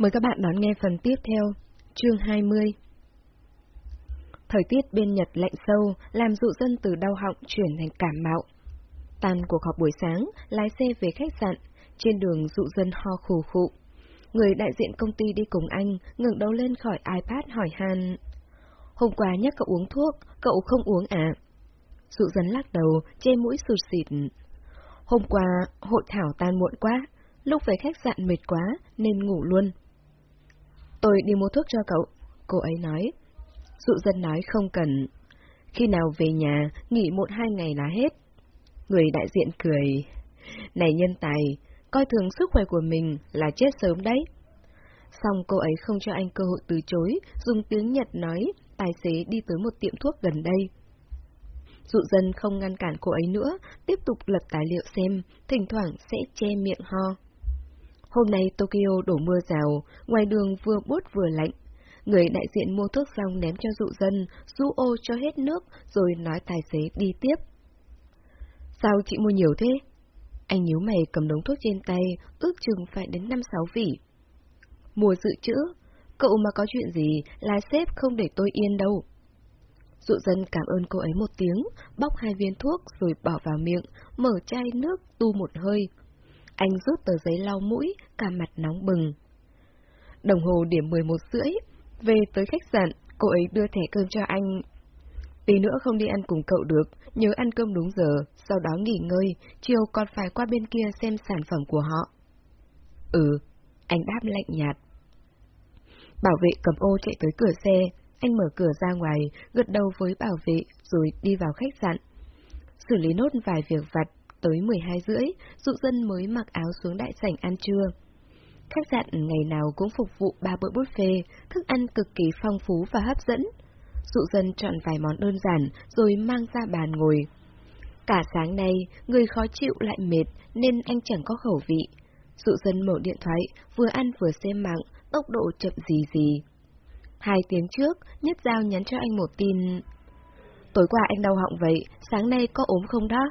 Mời các bạn đón nghe phần tiếp theo, chương 20. Thời tiết bên Nhật lạnh sâu, làm dụ dân từ đau họng chuyển thành cảm mạo. Tan cuộc họp buổi sáng, lái xe về khách sạn, trên đường dụ dân ho khủ khụ. Người đại diện công ty đi cùng anh, ngẩng đầu lên khỏi iPad hỏi Han. Hôm qua nhắc cậu uống thuốc, cậu không uống à? Dụ dân lắc đầu, che mũi sụt xịt. Hôm qua, hội thảo tan muộn quá, lúc về khách sạn mệt quá, nên ngủ luôn. Tôi đi mua thuốc cho cậu, cô ấy nói. Dụ dân nói không cần. Khi nào về nhà, nghỉ một hai ngày là hết. Người đại diện cười. Này nhân tài, coi thường sức khỏe của mình là chết sớm đấy. Xong cô ấy không cho anh cơ hội từ chối, dùng tiếng Nhật nói, tài xế đi tới một tiệm thuốc gần đây. Dụ dân không ngăn cản cô ấy nữa, tiếp tục lật tài liệu xem, thỉnh thoảng sẽ che miệng ho. Hôm nay Tokyo đổ mưa rào, ngoài đường vừa bút vừa lạnh. Người đại diện mua thuốc xong ném cho dụ dân, rũ ô cho hết nước, rồi nói tài xế đi tiếp. Sao chị mua nhiều thế? Anh nhíu mày cầm đống thuốc trên tay, ước chừng phải đến năm sáu vỉ. Mùa dự trữ, cậu mà có chuyện gì là sếp không để tôi yên đâu. Dụ dân cảm ơn cô ấy một tiếng, bóc hai viên thuốc rồi bỏ vào miệng, mở chai nước tu một hơi. Anh rút tờ giấy lau mũi, cả mặt nóng bừng. Đồng hồ điểm 11 rưỡi, về tới khách sạn, cô ấy đưa thẻ cơm cho anh. Tí nữa không đi ăn cùng cậu được, nhớ ăn cơm đúng giờ, sau đó nghỉ ngơi, chiều còn phải qua bên kia xem sản phẩm của họ. Ừ, anh đáp lạnh nhạt. Bảo vệ cầm ô chạy tới cửa xe, anh mở cửa ra ngoài, gật đầu với bảo vệ, rồi đi vào khách sạn. Xử lý nốt vài việc vặt, tới 12 rưỡi, dụ dân mới mặc áo xuống đại sảnh ăn trưa. Khách sạn ngày nào cũng phục vụ ba bữa buffet, thức ăn cực kỳ phong phú và hấp dẫn. Dụ dân chọn vài món đơn giản rồi mang ra bàn ngồi. Cả sáng nay, người khó chịu lại mệt nên anh chẳng có khẩu vị. Dụ dân mở điện thoại, vừa ăn vừa xem mạng, tốc độ chậm gì gì. Hai tiếng trước, Nhất Giao nhắn cho anh một tin. Tối qua anh đau họng vậy, sáng nay có ốm không đó?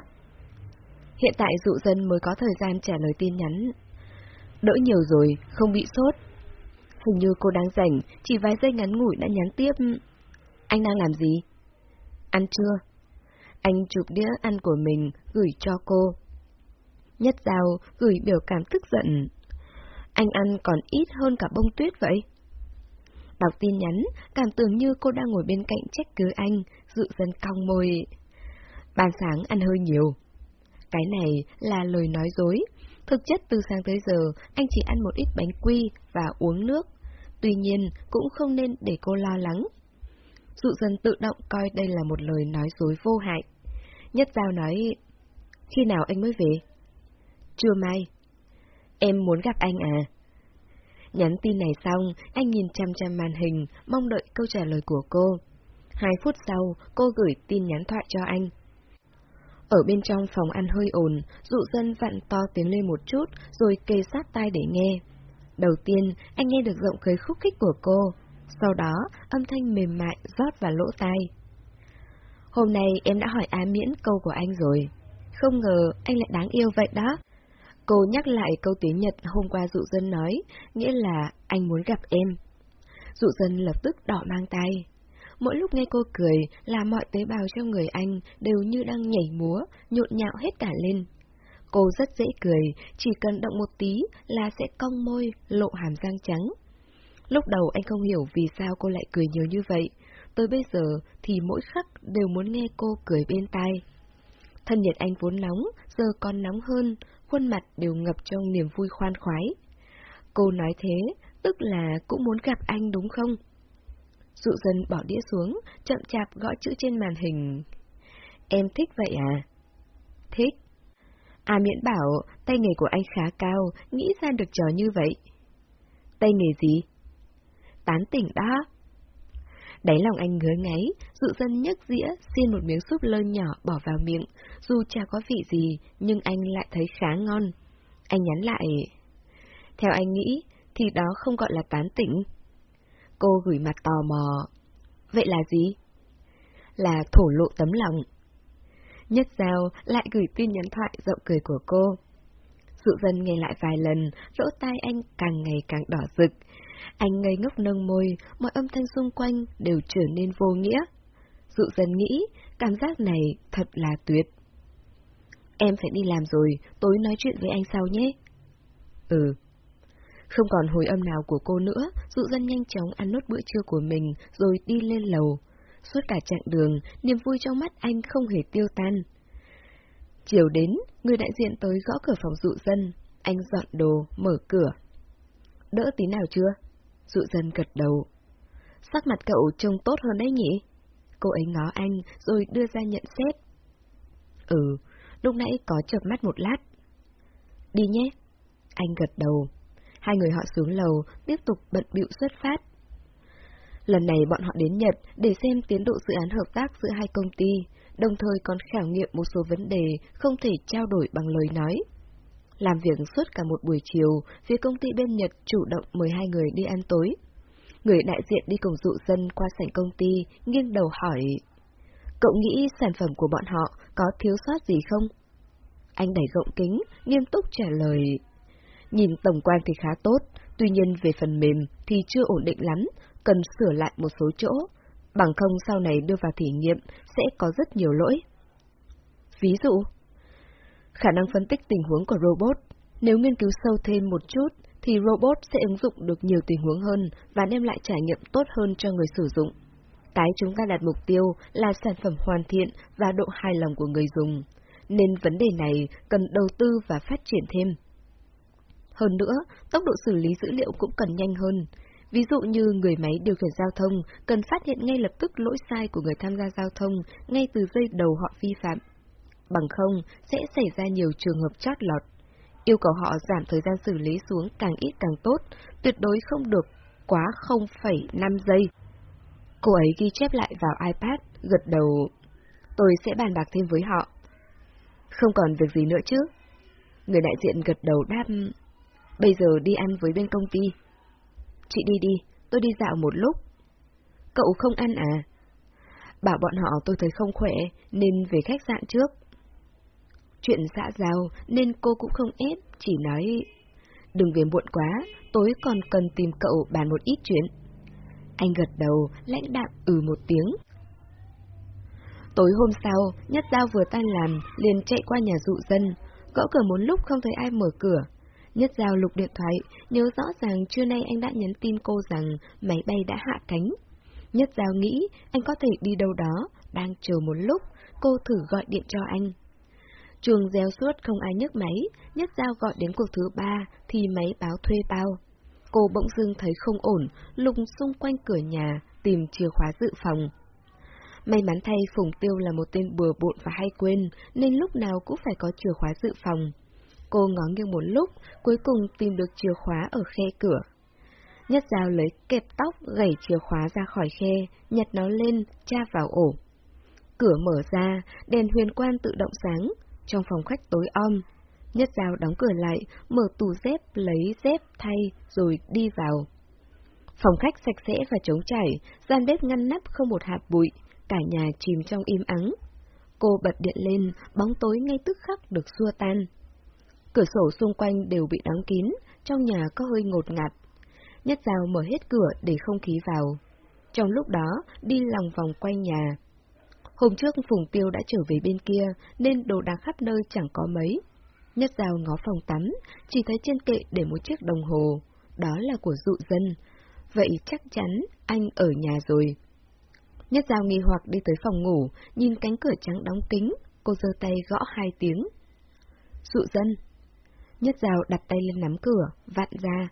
Hiện tại dụ dân mới có thời gian trả lời tin nhắn. Đỡ nhiều rồi, không bị sốt. Hình như cô đang rảnh, chỉ vài giây ngắn ngủi đã nhắn tiếp. Anh đang làm gì? Ăn chưa? Anh chụp đĩa ăn của mình, gửi cho cô. Nhất Giao gửi biểu cảm tức giận. Anh ăn còn ít hơn cả bông tuyết vậy. Đọc tin nhắn, cảm tưởng như cô đang ngồi bên cạnh trách cứ anh, dự dân cong môi. Ban sáng ăn hơi nhiều. Cái này là lời nói dối. Thực chất từ sáng tới giờ, anh chỉ ăn một ít bánh quy và uống nước. Tuy nhiên, cũng không nên để cô lo lắng. Dụ dân tự động coi đây là một lời nói dối vô hại. Nhất Giao nói, khi nào anh mới về? Trưa mai. Em muốn gặp anh à? Nhắn tin này xong, anh nhìn chăm chăm màn hình, mong đợi câu trả lời của cô. Hai phút sau, cô gửi tin nhắn thoại cho anh. Ở bên trong phòng ăn hơi ồn, dụ dân vặn to tiếng lên một chút, rồi kề sát tai để nghe. Đầu tiên, anh nghe được giọng cười khúc khích của cô. Sau đó, âm thanh mềm mại rót vào lỗ tai. Hôm nay em đã hỏi á miễn câu của anh rồi. Không ngờ anh lại đáng yêu vậy đó. Cô nhắc lại câu tiếng Nhật hôm qua dụ dân nói, nghĩa là anh muốn gặp em. Dụ dân lập tức đỏ mang tay. Mỗi lúc nghe cô cười là mọi tế bào trong người anh đều như đang nhảy múa, nhộn nhạo hết cả lên. Cô rất dễ cười, chỉ cần động một tí là sẽ cong môi, lộ hàm răng trắng. Lúc đầu anh không hiểu vì sao cô lại cười nhiều như vậy, tới bây giờ thì mỗi khắc đều muốn nghe cô cười bên tai. Thân nhiệt anh vốn nóng, giờ còn nóng hơn, khuôn mặt đều ngập trong niềm vui khoan khoái. Cô nói thế, tức là cũng muốn gặp anh đúng không? Dụ dân bỏ đĩa xuống, chậm chạp gõ chữ trên màn hình. Em thích vậy à? Thích. À miễn bảo, tay nghề của anh khá cao, nghĩ ra được trò như vậy. Tay nghề gì? Tán tỉnh đó. Đáy lòng anh ngứa ngáy, dụ dân nhấc dĩa, xin một miếng súp lơ nhỏ bỏ vào miệng, dù chả có vị gì, nhưng anh lại thấy khá ngon. Anh nhắn lại, theo anh nghĩ, thì đó không gọi là tán tỉnh. Cô gửi mặt tò mò. Vậy là gì? Là thổ lộ tấm lòng. Nhất Giao lại gửi tin nhắn thoại rộng cười của cô. Dụ dân nghe lại vài lần, lỗ tai anh càng ngày càng đỏ rực. Anh ngây ngốc nâng môi, mọi âm thanh xung quanh đều trở nên vô nghĩa. Dụ dân nghĩ, cảm giác này thật là tuyệt. Em phải đi làm rồi, tối nói chuyện với anh sau nhé. Ừ. Không còn hồi âm nào của cô nữa, dụ dân nhanh chóng ăn nốt bữa trưa của mình rồi đi lên lầu. Suốt cả chặng đường, niềm vui trong mắt anh không hề tiêu tan. Chiều đến, người đại diện tới gõ cửa phòng dụ dân. Anh dọn đồ, mở cửa. Đỡ tí nào chưa? Dụ dân gật đầu. Sắc mặt cậu trông tốt hơn đấy nhỉ? Cô ấy ngó anh, rồi đưa ra nhận xét. Ừ, lúc nãy có chợp mắt một lát. Đi nhé. Anh gật đầu. Hai người họ xuống lầu, tiếp tục bận bịu xuất phát. Lần này bọn họ đến Nhật để xem tiến độ dự án hợp tác giữa hai công ty, đồng thời còn khảo nghiệm một số vấn đề không thể trao đổi bằng lời nói. Làm việc suốt cả một buổi chiều, phía công ty bên Nhật chủ động mời hai người đi ăn tối. Người đại diện đi cùng dụ dân qua sảnh công ty, nghiêng đầu hỏi. Cậu nghĩ sản phẩm của bọn họ có thiếu sót gì không? Anh đẩy gọng kính, nghiêm túc trả lời. Nhìn tổng quan thì khá tốt, tuy nhiên về phần mềm thì chưa ổn định lắm, cần sửa lại một số chỗ, bằng không sau này đưa vào thử nghiệm sẽ có rất nhiều lỗi. Ví dụ, khả năng phân tích tình huống của robot, nếu nghiên cứu sâu thêm một chút thì robot sẽ ứng dụng được nhiều tình huống hơn và đem lại trải nghiệm tốt hơn cho người sử dụng. Cái chúng ta đặt mục tiêu là sản phẩm hoàn thiện và độ hài lòng của người dùng, nên vấn đề này cần đầu tư và phát triển thêm. Hơn nữa, tốc độ xử lý dữ liệu cũng cần nhanh hơn, Ví dụ như người máy điều khiển giao thông cần phát hiện ngay lập tức lỗi sai của người tham gia giao thông ngay từ giây đầu họ vi phạm. Bằng không, sẽ xảy ra nhiều trường hợp chót lọt. Yêu cầu họ giảm thời gian xử lý xuống càng ít càng tốt, tuyệt đối không được quá 0,5 giây. Cô ấy ghi chép lại vào iPad, gật đầu. Tôi sẽ bàn bạc thêm với họ. Không còn việc gì nữa chứ? Người đại diện gật đầu đáp. Bây giờ đi ăn với bên công ty. Chị đi đi, tôi đi dạo một lúc. Cậu không ăn à? Bảo bọn họ tôi thấy không khỏe, nên về khách sạn trước. Chuyện xã giao nên cô cũng không ép, chỉ nói... Đừng về muộn quá, tối còn cần tìm cậu bàn một ít chuyện. Anh gật đầu, lãnh đạm ừ một tiếng. Tối hôm sau, Nhất Giao vừa tan làm, liền chạy qua nhà dụ dân, gõ cửa một lúc không thấy ai mở cửa, Nhất Giao lục điện thoại, nhớ rõ ràng trưa nay anh đã nhắn tin cô rằng máy bay đã hạ cánh. Nhất Giao nghĩ anh có thể đi đâu đó, đang chờ một lúc, cô thử gọi điện cho anh. Trường reo suốt không ai nhấc máy, Nhất Giao gọi đến cuộc thứ ba thì máy báo thuê bao. Cô bỗng dưng thấy không ổn, lục xung quanh cửa nhà, tìm chìa khóa dự phòng. May mắn thay Phùng Tiêu là một tên bừa bộn và hay quên, nên lúc nào cũng phải có chìa khóa dự phòng. Cô ngó nghiêng một lúc, cuối cùng tìm được chìa khóa ở khe cửa. Nhất dao lấy kẹp tóc, gẩy chìa khóa ra khỏi khe, nhặt nó lên, tra vào ổ. Cửa mở ra, đèn huyền quan tự động sáng, trong phòng khách tối om. Nhất dao đóng cửa lại, mở tủ dép, lấy dép thay, rồi đi vào. Phòng khách sạch sẽ và trống trải, gian bếp ngăn nắp không một hạt bụi, cả nhà chìm trong im ắng. Cô bật điện lên, bóng tối ngay tức khắc được xua tan. Cửa sổ xung quanh đều bị đóng kín, trong nhà có hơi ngột ngạt. Nhất dao mở hết cửa để không khí vào. Trong lúc đó, đi lòng vòng quanh nhà. Hôm trước Phùng Tiêu đã trở về bên kia, nên đồ đạc khắp nơi chẳng có mấy. Nhất dao ngó phòng tắm, chỉ thấy trên kệ để một chiếc đồng hồ. Đó là của dụ dân. Vậy chắc chắn anh ở nhà rồi. Nhất dao nghi hoặc đi tới phòng ngủ, nhìn cánh cửa trắng đóng kính, cô giơ tay gõ hai tiếng. Dụ dân, Nhất dao đặt tay lên nắm cửa, vặn ra.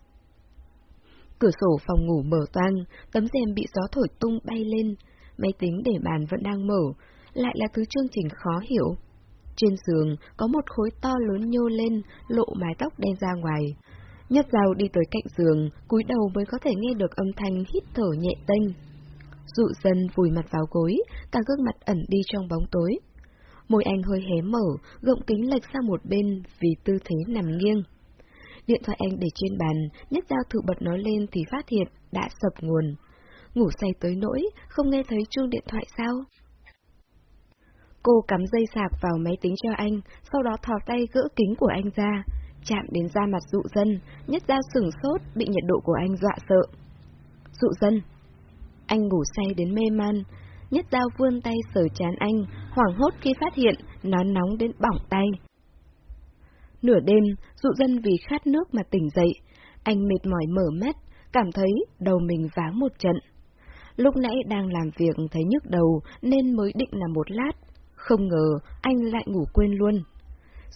Cửa sổ phòng ngủ mở toang, tấm rèm bị gió thổi tung bay lên, máy tính để bàn vẫn đang mở, lại là thứ chương trình khó hiểu. Trên giường có một khối to lớn nhô lên, lộ mái tóc đen ra ngoài. Nhất dao đi tới cạnh giường, cúi đầu mới có thể nghe được âm thanh hít thở nhẹ tênh. Dụ dần vùi mặt vào gối, cả gương mặt ẩn đi trong bóng tối. Môi anh hơi hé mở, gọng kính lệch sang một bên vì tư thế nằm nghiêng. Điện thoại anh để trên bàn, nhất dao thử bật nó lên thì phát hiện đã sập nguồn. Ngủ say tới nỗi, không nghe thấy chuông điện thoại sao? Cô cắm dây sạc vào máy tính cho anh, sau đó thò tay gỡ kính của anh ra. chạm đến da mặt dụ dân, nhất dao sừng sốt, bị nhiệt độ của anh dọa sợ. Dụ dân. Anh ngủ say đến mê man, nhất dao vươn tay sờ chán anh, hoảng hốt khi phát hiện nó nóng đến bỏng tay. Nửa đêm, dụ dân vì khát nước mà tỉnh dậy, anh mệt mỏi mở mắt, cảm thấy đầu mình váng một trận. Lúc nãy đang làm việc thấy nhức đầu nên mới định nằm một lát, không ngờ anh lại ngủ quên luôn.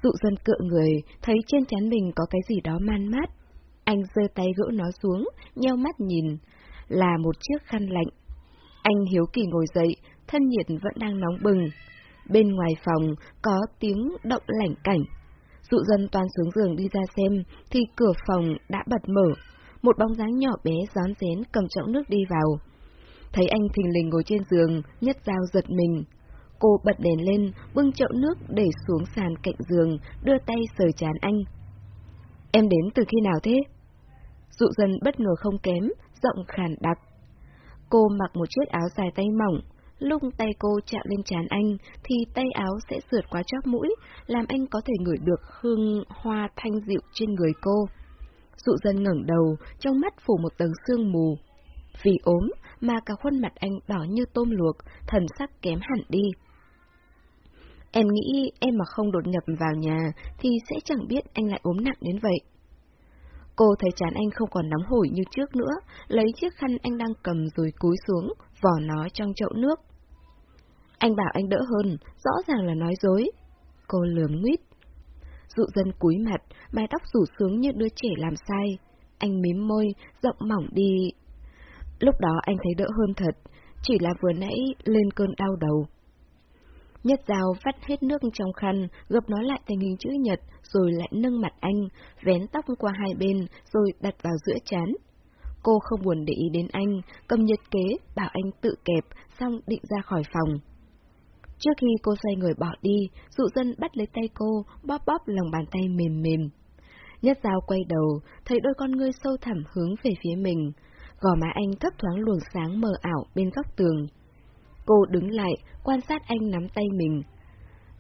Dụ dân cựa người, thấy trên chán mình có cái gì đó man mát. Anh giơ tay gỡ nó xuống, nheo mắt nhìn, là một chiếc khăn lạnh. Anh hiếu kỳ ngồi dậy, thân nhiệt vẫn đang nóng bừng. Bên ngoài phòng có tiếng động lảnh cảnh. Dụ dân toàn xuống giường đi ra xem, thì cửa phòng đã bật mở. Một bóng dáng nhỏ bé rón rén cầm chậu nước đi vào. Thấy anh thình lình ngồi trên giường, nhất dao giật mình. Cô bật đèn lên, bưng chậu nước để xuống sàn cạnh giường, đưa tay sờ chán anh. Em đến từ khi nào thế? Dụ dân bất ngờ không kém, giọng khàn đặc. Cô mặc một chiếc áo dài tay mỏng, lúc tay cô chạm lên trán anh thì tay áo sẽ sượt qua chóp mũi, làm anh có thể ngửi được hương hoa thanh dịu trên người cô. Dụ dân ngẩng đầu, trong mắt phủ một tầng sương mù. Vì ốm mà cả khuôn mặt anh đỏ như tôm luộc, thần sắc kém hẳn đi. Em nghĩ em mà không đột nhập vào nhà thì sẽ chẳng biết anh lại ốm nặng đến vậy. Cô thấy chán anh không còn nóng hổi như trước nữa, lấy chiếc khăn anh đang cầm rồi cúi xuống, vỏ nó trong chậu nước. Anh bảo anh đỡ hơn, rõ ràng là nói dối. Cô lườm nguyết. Dụ dân cúi mặt, mái tóc rủ xuống như đứa trẻ làm sai. Anh mím môi, rộng mỏng đi. Lúc đó anh thấy đỡ hơn thật, chỉ là vừa nãy lên cơn đau đầu. Nhất dao vắt hết nước trong khăn, gập nó lại thành hình chữ nhật, rồi lại nâng mặt anh, vén tóc qua hai bên, rồi đặt vào giữa chán. Cô không buồn để ý đến anh, cầm nhật kế, bảo anh tự kẹp, xong định ra khỏi phòng. Trước khi cô xoay người bỏ đi, dụ dân bắt lấy tay cô, bóp bóp lòng bàn tay mềm mềm. Nhất dao quay đầu, thấy đôi con ngươi sâu thẳm hướng về phía mình. Gò má anh thấp thoáng luồng sáng mờ ảo bên góc tường. Cô đứng lại, quan sát anh nắm tay mình.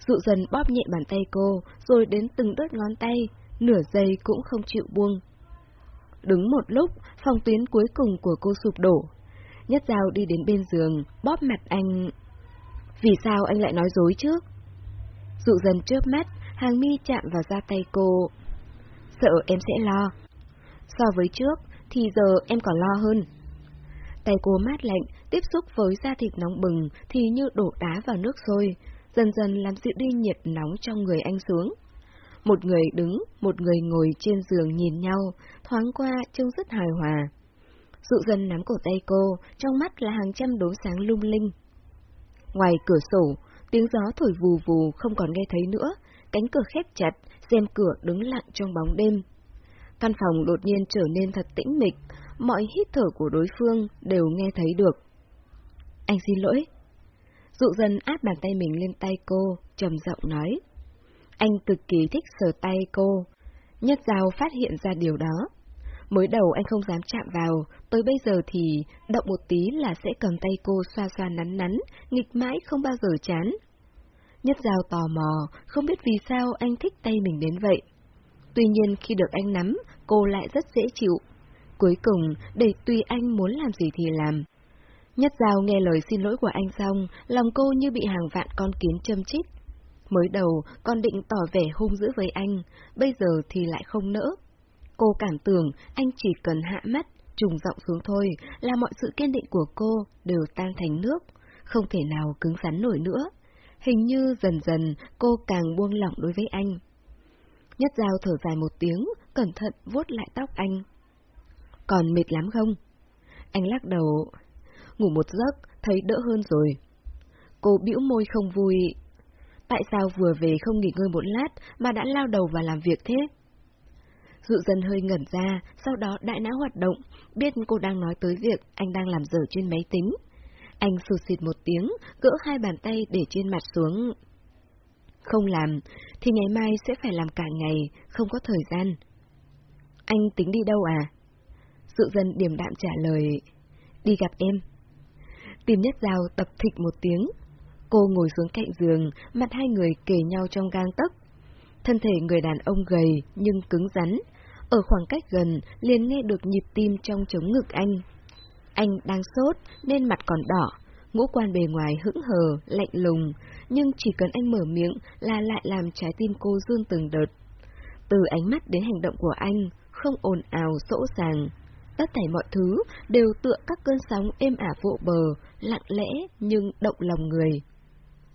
Dụ dần bóp nhẹ bàn tay cô, rồi đến từng đốt ngón tay, nửa giây cũng không chịu buông. Đứng một lúc, phòng tuyến cuối cùng của cô sụp đổ. Nhất dao đi đến bên giường, bóp mặt anh. Vì sao anh lại nói dối trước? Dụ dần trước mắt, hàng mi chạm vào da tay cô. Sợ em sẽ lo. So với trước, thì giờ em còn lo hơn. Tay cô mát lạnh, tiếp xúc với da thịt nóng bừng thì như đổ đá vào nước sôi, dần dần làm dịu đi nhiệt nóng trong người anh xuống. Một người đứng, một người ngồi trên giường nhìn nhau, thoáng qua trông rất hài hòa. Dụ dần nắm cổ tay cô, trong mắt là hàng trăm đốm sáng lung linh. Ngoài cửa sổ, tiếng gió thổi vù vù không còn nghe thấy nữa, cánh cửa khép chặt, rèm cửa đứng lặng trong bóng đêm. Căn phòng đột nhiên trở nên thật tĩnh mịch, mọi hít thở của đối phương đều nghe thấy được. Anh xin lỗi. Dụ dần áp bàn tay mình lên tay cô, trầm giọng nói. Anh cực kỳ thích sờ tay cô. Nhất Giao phát hiện ra điều đó. Mới đầu anh không dám chạm vào, tới bây giờ thì động một tí là sẽ cầm tay cô xoa xoa nắn nắn, nghịch mãi không bao giờ chán. Nhất Giao tò mò, không biết vì sao anh thích tay mình đến vậy. Tuy nhiên khi được anh nắm, cô lại rất dễ chịu. Cuối cùng, để tùy anh muốn làm gì thì làm. Nhất Giao nghe lời xin lỗi của anh xong, lòng cô như bị hàng vạn con kiến châm chích. Mới đầu, con định tỏ vẻ hung dữ với anh, bây giờ thì lại không nỡ. Cô cảm tưởng anh chỉ cần hạ mắt, trùng giọng xuống thôi là mọi sự kiên định của cô đều tan thành nước, không thể nào cứng rắn nổi nữa. Hình như dần dần cô càng buông lỏng đối với anh. Nhất Giao thở dài một tiếng, cẩn thận vuốt lại tóc anh. Còn mệt lắm không? Anh lắc đầu. Ngủ một giấc, thấy đỡ hơn rồi. Cô bĩu môi không vui. Tại sao vừa về không nghỉ ngơi một lát mà đã lao đầu vào làm việc thế? Dụ dân hơi ngẩn ra, sau đó đại não hoạt động, biết cô đang nói tới việc anh đang làm dở trên máy tính. Anh sụt xịt một tiếng, gỡ hai bàn tay để trên mặt xuống. Không làm, thì ngày mai sẽ phải làm cả ngày, không có thời gian. Anh tính đi đâu à? Dụ dân điềm đạm trả lời, đi gặp em. Tìm nhất dao tập thịch một tiếng. Cô ngồi xuống cạnh giường, mặt hai người kề nhau trong gang tấc. Thân thể người đàn ông gầy nhưng cứng rắn, ở khoảng cách gần liền nghe được nhịp tim trong chống ngực anh. Anh đang sốt nên mặt còn đỏ, ngũ quan bề ngoài hững hờ, lạnh lùng, nhưng chỉ cần anh mở miệng là lại làm trái tim cô run từng đợt. Từ ánh mắt đến hành động của anh, không ồn ào sỗ sàng. Tất thảy mọi thứ đều tựa các cơn sóng êm ả vỗ bờ, lặng lẽ nhưng động lòng người.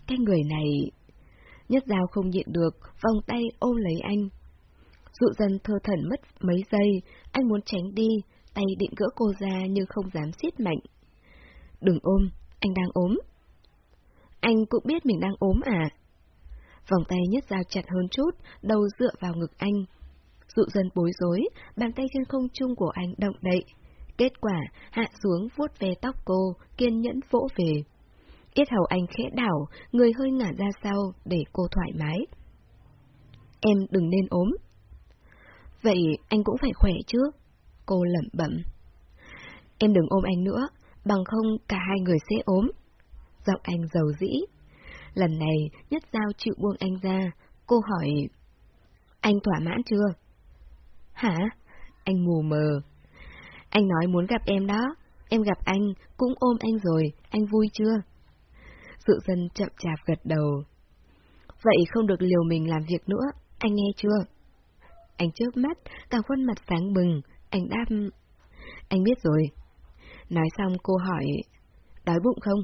Cái người này... Nhất dao không nhịn được, vòng tay ôm lấy anh. Dụ dần thơ thần mất mấy giây, anh muốn tránh đi, tay định gỡ cô ra nhưng không dám siết mạnh. Đừng ôm, anh đang ốm. Anh cũng biết mình đang ốm à? Vòng tay nhất dao chặt hơn chút, đầu dựa vào ngực anh. Dụ dần bối rối, bàn tay trên không trung của anh động đậy. Kết quả, hạ xuống vuốt về tóc cô, kiên nhẫn vỗ về. Yết hầu anh khẽ đảo, người hơi ngả ra sau để cô thoải mái. Em đừng nên ốm. Vậy anh cũng phải khỏe chứ? Cô lẩm bẩm. Em đừng ôm anh nữa, bằng không cả hai người sẽ ốm. Giọng anh giàu dĩ. Lần này, nhất giao chịu buông anh ra, cô hỏi... Anh thỏa mãn chưa? Hả? Anh mù mờ. Anh nói muốn gặp em đó, em gặp anh, cũng ôm anh rồi, anh vui chưa? Dự dân chậm chạp gật đầu. Vậy không được liều mình làm việc nữa, anh nghe chưa? Anh chớp mắt, cả khuôn mặt sáng bừng, anh đáp... Anh biết rồi. Nói xong cô hỏi, đói bụng không?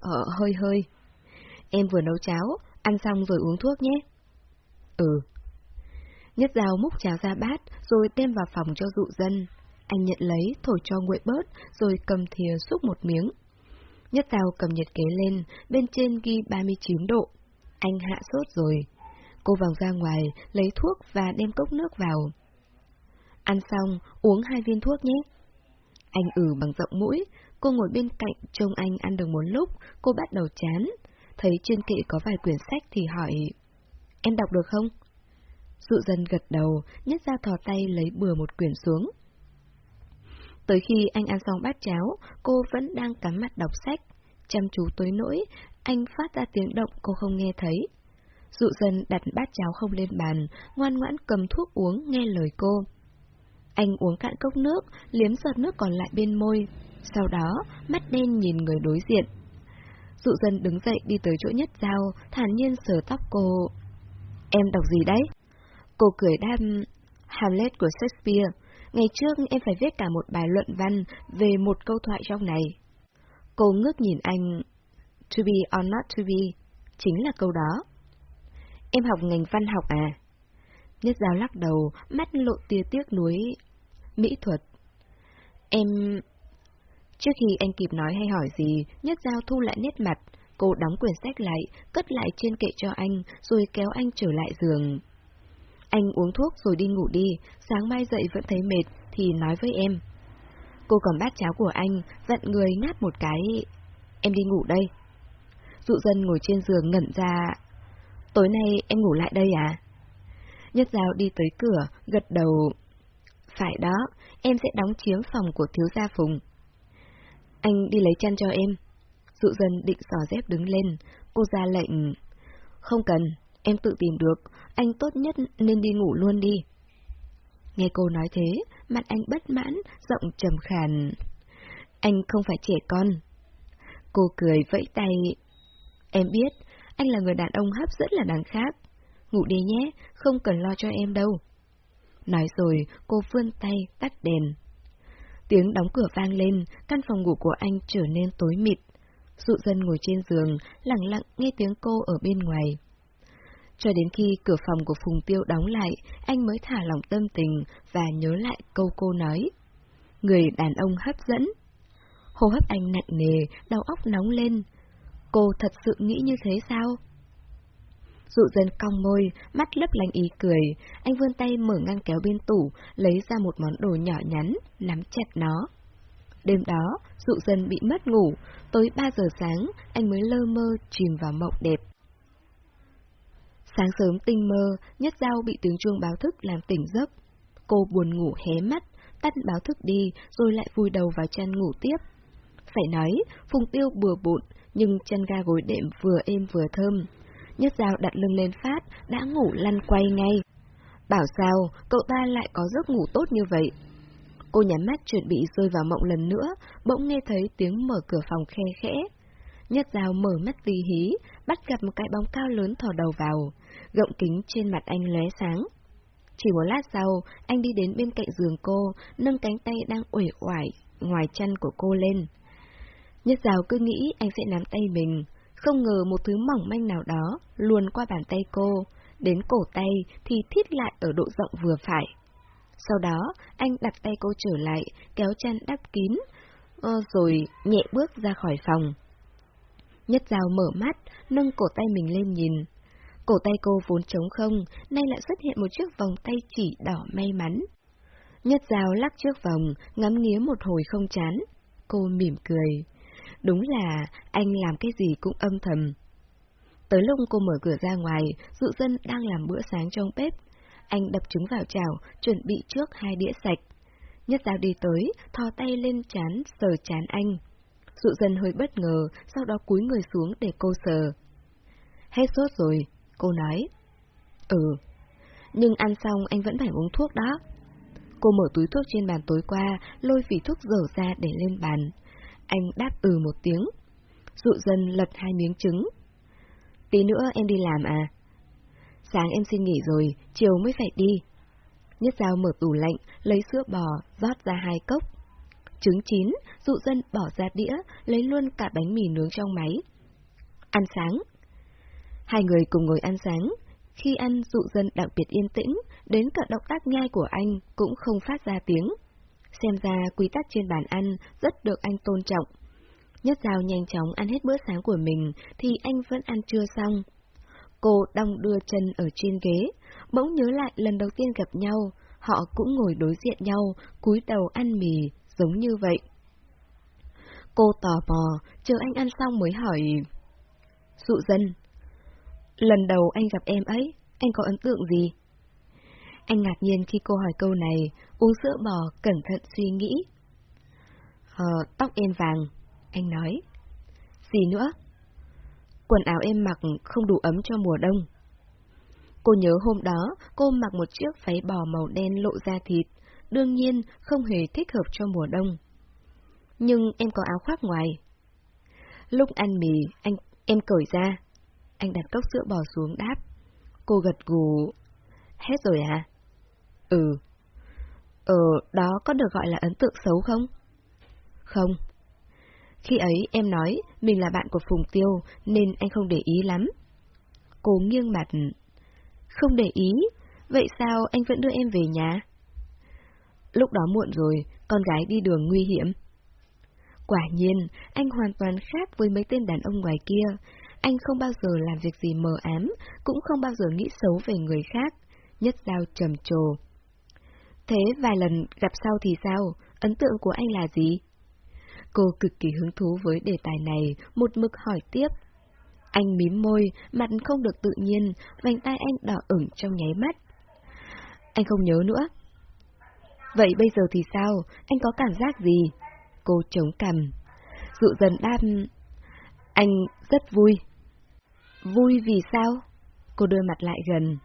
Ờ, hơi hơi. Em vừa nấu cháo, ăn xong rồi uống thuốc nhé. Ừ. Nhất dao múc cháo ra bát, rồi đem vào phòng cho dụ dân. Anh nhận lấy, thổi cho nguội bớt, rồi cầm thìa xúc một miếng. Nhất dao cầm nhiệt kế lên, bên trên ghi 39 độ. Anh hạ sốt rồi. Cô vào ra ngoài, lấy thuốc và đem cốc nước vào. Ăn xong, uống hai viên thuốc nhé. Anh ử bằng rộng mũi, cô ngồi bên cạnh trông anh ăn được một lúc, cô bắt đầu chán. Thấy trên kệ có vài quyển sách thì hỏi, em đọc được không? Dụ dân gật đầu, nhất ra thò tay lấy bừa một quyển xuống. Tới khi anh ăn xong bát cháo, cô vẫn đang cắm mặt đọc sách. Chăm chú tới nỗi, anh phát ra tiếng động cô không nghe thấy. Dụ dân đặt bát cháo không lên bàn, ngoan ngoãn cầm thuốc uống nghe lời cô. Anh uống cạn cốc nước, liếm giọt nước còn lại bên môi. Sau đó, mắt đen nhìn người đối diện. Dụ dân đứng dậy đi tới chỗ nhất dao, thản nhiên sờ tóc cô. Em đọc gì đấy? Cô cười đam Hamlet của Shakespeare. Ngày trước em phải viết cả một bài luận văn về một câu thoại trong này. Cô ngước nhìn anh. To be or not to be, chính là câu đó. Em học ngành văn học à? Nhất giáo lắc đầu, mắt lộ tia tiếc nuối. Mỹ thuật. Em... Trước khi anh kịp nói hay hỏi gì, Nhất Giao thu lại nét mặt, cô đóng quyển sách lại, cất lại trên kệ cho anh, rồi kéo anh trở lại giường. Anh uống thuốc rồi đi ngủ đi, sáng mai dậy vẫn thấy mệt, thì nói với em. Cô cầm bát cháo của anh, vặn người ngáp một cái. Em đi ngủ đây. Dụ dân ngồi trên giường ngẩn ra. Tối nay em ngủ lại đây à? Nhất Giao đi tới cửa, gật đầu. Phải đó, em sẽ đóng chiếm phòng của thiếu gia Phùng. Anh đi lấy chăn cho em. Dụ dân định xò dép đứng lên, cô ra lệnh. Không cần, em tự tìm được, anh tốt nhất nên đi ngủ luôn đi. Nghe cô nói thế, mặt anh bất mãn, giọng trầm khàn. Anh không phải trẻ con. Cô cười vẫy tay. Em biết, anh là người đàn ông hấp dẫn là đằng khác. Ngủ đi nhé, không cần lo cho em đâu. Nói rồi, cô vươn tay, tắt đèn. Tiếng đóng cửa vang lên, căn phòng ngủ của anh trở nên tối mịt. Dụ dân ngồi trên giường, lặng lặng nghe tiếng cô ở bên ngoài. Cho đến khi cửa phòng của Phùng Tiêu đóng lại, anh mới thả lòng tâm tình và nhớ lại câu cô nói. Người đàn ông hấp dẫn. Hô hấp anh nặng nề, đầu óc nóng lên. Cô thật sự nghĩ như thế sao? Dụ dân cong môi, mắt lấp lánh ý cười, anh vươn tay mở ngăn kéo bên tủ, lấy ra một món đồ nhỏ nhắn, nắm chặt nó. Đêm đó, dụ dân bị mất ngủ, tới 3 giờ sáng, anh mới lơ mơ chìm vào mộng đẹp. Sáng sớm tinh mơ, nhất dao bị tiếng chuông báo thức làm tỉnh giấc. Cô buồn ngủ hé mắt, tắt báo thức đi, rồi lại vùi đầu vào chăn ngủ tiếp. Phải nói, phùng tiêu bừa bộn, nhưng chân ga gối đệm vừa êm vừa thơm. Nhất dao đặt lưng lên phát, đã ngủ lăn quay ngay. Bảo sao, cậu ta lại có giấc ngủ tốt như vậy. Cô nhắm mắt chuẩn bị rơi vào mộng lần nữa, bỗng nghe thấy tiếng mở cửa phòng khe khẽ. Nhất dao mở mắt tì hí, bắt gặp một cái bóng cao lớn thò đầu vào, gọng kính trên mặt anh lóe sáng. Chỉ một lát sau, anh đi đến bên cạnh giường cô, nâng cánh tay đang uể oải ngoài chân của cô lên. Nhất rào cứ nghĩ anh sẽ nắm tay mình, không ngờ một thứ mỏng manh nào đó luồn qua bàn tay cô, đến cổ tay thì thít lại ở độ rộng vừa phải. Sau đó, anh đặt tay cô trở lại, kéo chăn đắp kín, ờ, rồi nhẹ bước ra khỏi phòng. Nhất rào mở mắt, nâng cổ tay mình lên nhìn. Cổ tay cô vốn trống không, nay lại xuất hiện một chiếc vòng tay chỉ đỏ may mắn. Nhất rào lắc trước vòng, ngắm nghía một hồi không chán. Cô mỉm cười. Đúng là anh làm cái gì cũng âm thầm. Tới lúc cô mở cửa ra ngoài, dụ dân đang làm bữa sáng trong bếp. Anh đập trứng vào chảo, chuẩn bị trước hai đĩa sạch. Nhất dao đi tới, thò tay lên chán, sờ chán anh. Dụ dân hơi bất ngờ, sau đó cúi người xuống để cô sờ. Hết sốt rồi, cô nói. Ừ, nhưng ăn xong anh vẫn phải uống thuốc đó. Cô mở túi thuốc trên bàn tối qua, lôi vỉ thuốc dở ra để lên bàn. Anh đáp ừ một tiếng. Dụ dân lật hai miếng trứng. Tí nữa em đi làm à? Sáng em xin nghỉ rồi, chiều mới phải đi. Nhất dao mở tủ lạnh, lấy sữa bò, rót ra hai cốc. Trứng chín, dụ dân bỏ ra đĩa, lấy luôn cả bánh mì nướng trong máy. Ăn sáng. Hai người cùng ngồi ăn sáng. Khi ăn, dụ dân đặc biệt yên tĩnh, đến cả động tác nhai của anh cũng không phát ra tiếng. Xem ra quy tắc trên bàn ăn rất được anh tôn trọng. Nhất Giao nhanh chóng ăn hết bữa sáng của mình thì anh vẫn ăn chưa xong. Cô đong đưa chân ở trên ghế, bỗng nhớ lại lần đầu tiên gặp nhau, họ cũng ngồi đối diện nhau, cúi đầu ăn mì, giống như vậy. Cô tò mò, chờ anh ăn xong mới hỏi. Dụ dân. Lần đầu anh gặp em ấy, anh có ấn tượng gì? Anh ngạc nhiên khi cô hỏi câu này, uống sữa bò, cẩn thận suy nghĩ. Ờ, tóc em vàng, anh nói. Gì nữa? Quần áo em mặc không đủ ấm cho mùa đông. Cô nhớ hôm đó, cô mặc một chiếc váy bò màu đen lộ ra thịt, đương nhiên không hề thích hợp cho mùa đông. Nhưng em có áo khoác ngoài. Lúc ăn mì, anh em cởi ra. Anh đặt cốc sữa bò xuống đáp. Cô gật gù. Hết rồi à? Ừ. Ờ, đó có được gọi là ấn tượng xấu không? Không. Khi ấy em nói mình là bạn của Phùng Tiêu nên anh không để ý lắm. Cô nghiêng mặt. Không để ý? Vậy sao anh vẫn đưa em về nhà? Lúc đó muộn rồi, con gái đi đường nguy hiểm. Quả nhiên, anh hoàn toàn khác với mấy tên đàn ông ngoài kia. Anh không bao giờ làm việc gì mờ ám, cũng không bao giờ nghĩ xấu về người khác. Nhất dao trầm trồ. Thế vài lần gặp sau thì sao? Ấn tượng của anh là gì? Cô cực kỳ hứng thú với đề tài này, một mực hỏi tiếp. Anh mím môi, mặt không được tự nhiên, vành tay anh đỏ ửng trong nháy mắt. Anh không nhớ nữa. Vậy bây giờ thì sao? Anh có cảm giác gì? Cô chống cằm. Dụ dần đam. Anh rất vui. Vui vì sao? Cô đưa mặt lại gần.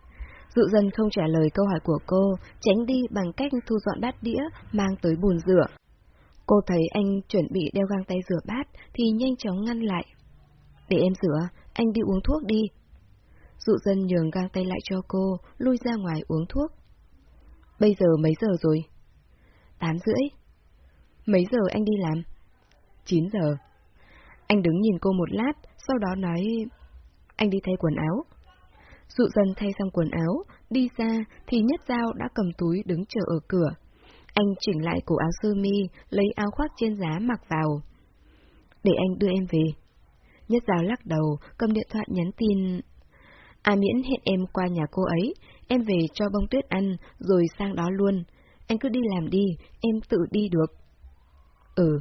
Dụ Dân không trả lời câu hỏi của cô, tránh đi bằng cách thu dọn bát đĩa, mang tới bồn rửa. Cô thấy anh chuẩn bị đeo găng tay rửa bát, thì nhanh chóng ngăn lại. Để em rửa, anh đi uống thuốc đi. Dụ dân nhường găng tay lại cho cô, lui ra ngoài uống thuốc. Bây giờ mấy giờ rồi? Tám rưỡi. Mấy giờ anh đi làm? Chín giờ. Anh đứng nhìn cô một lát, sau đó nói... Anh đi thay quần áo. Dụ dần thay xong quần áo, đi ra thì Nhất Giao đã cầm túi đứng chờ ở cửa. Anh chỉnh lại cổ áo sơ mi, lấy áo khoác trên giá mặc vào. Để anh đưa em về. Nhất Giao lắc đầu, cầm điện thoại nhắn tin. A miễn hẹn em qua nhà cô ấy, em về cho bông tuyết ăn, rồi sang đó luôn. Anh cứ đi làm đi, em tự đi được. Ừ,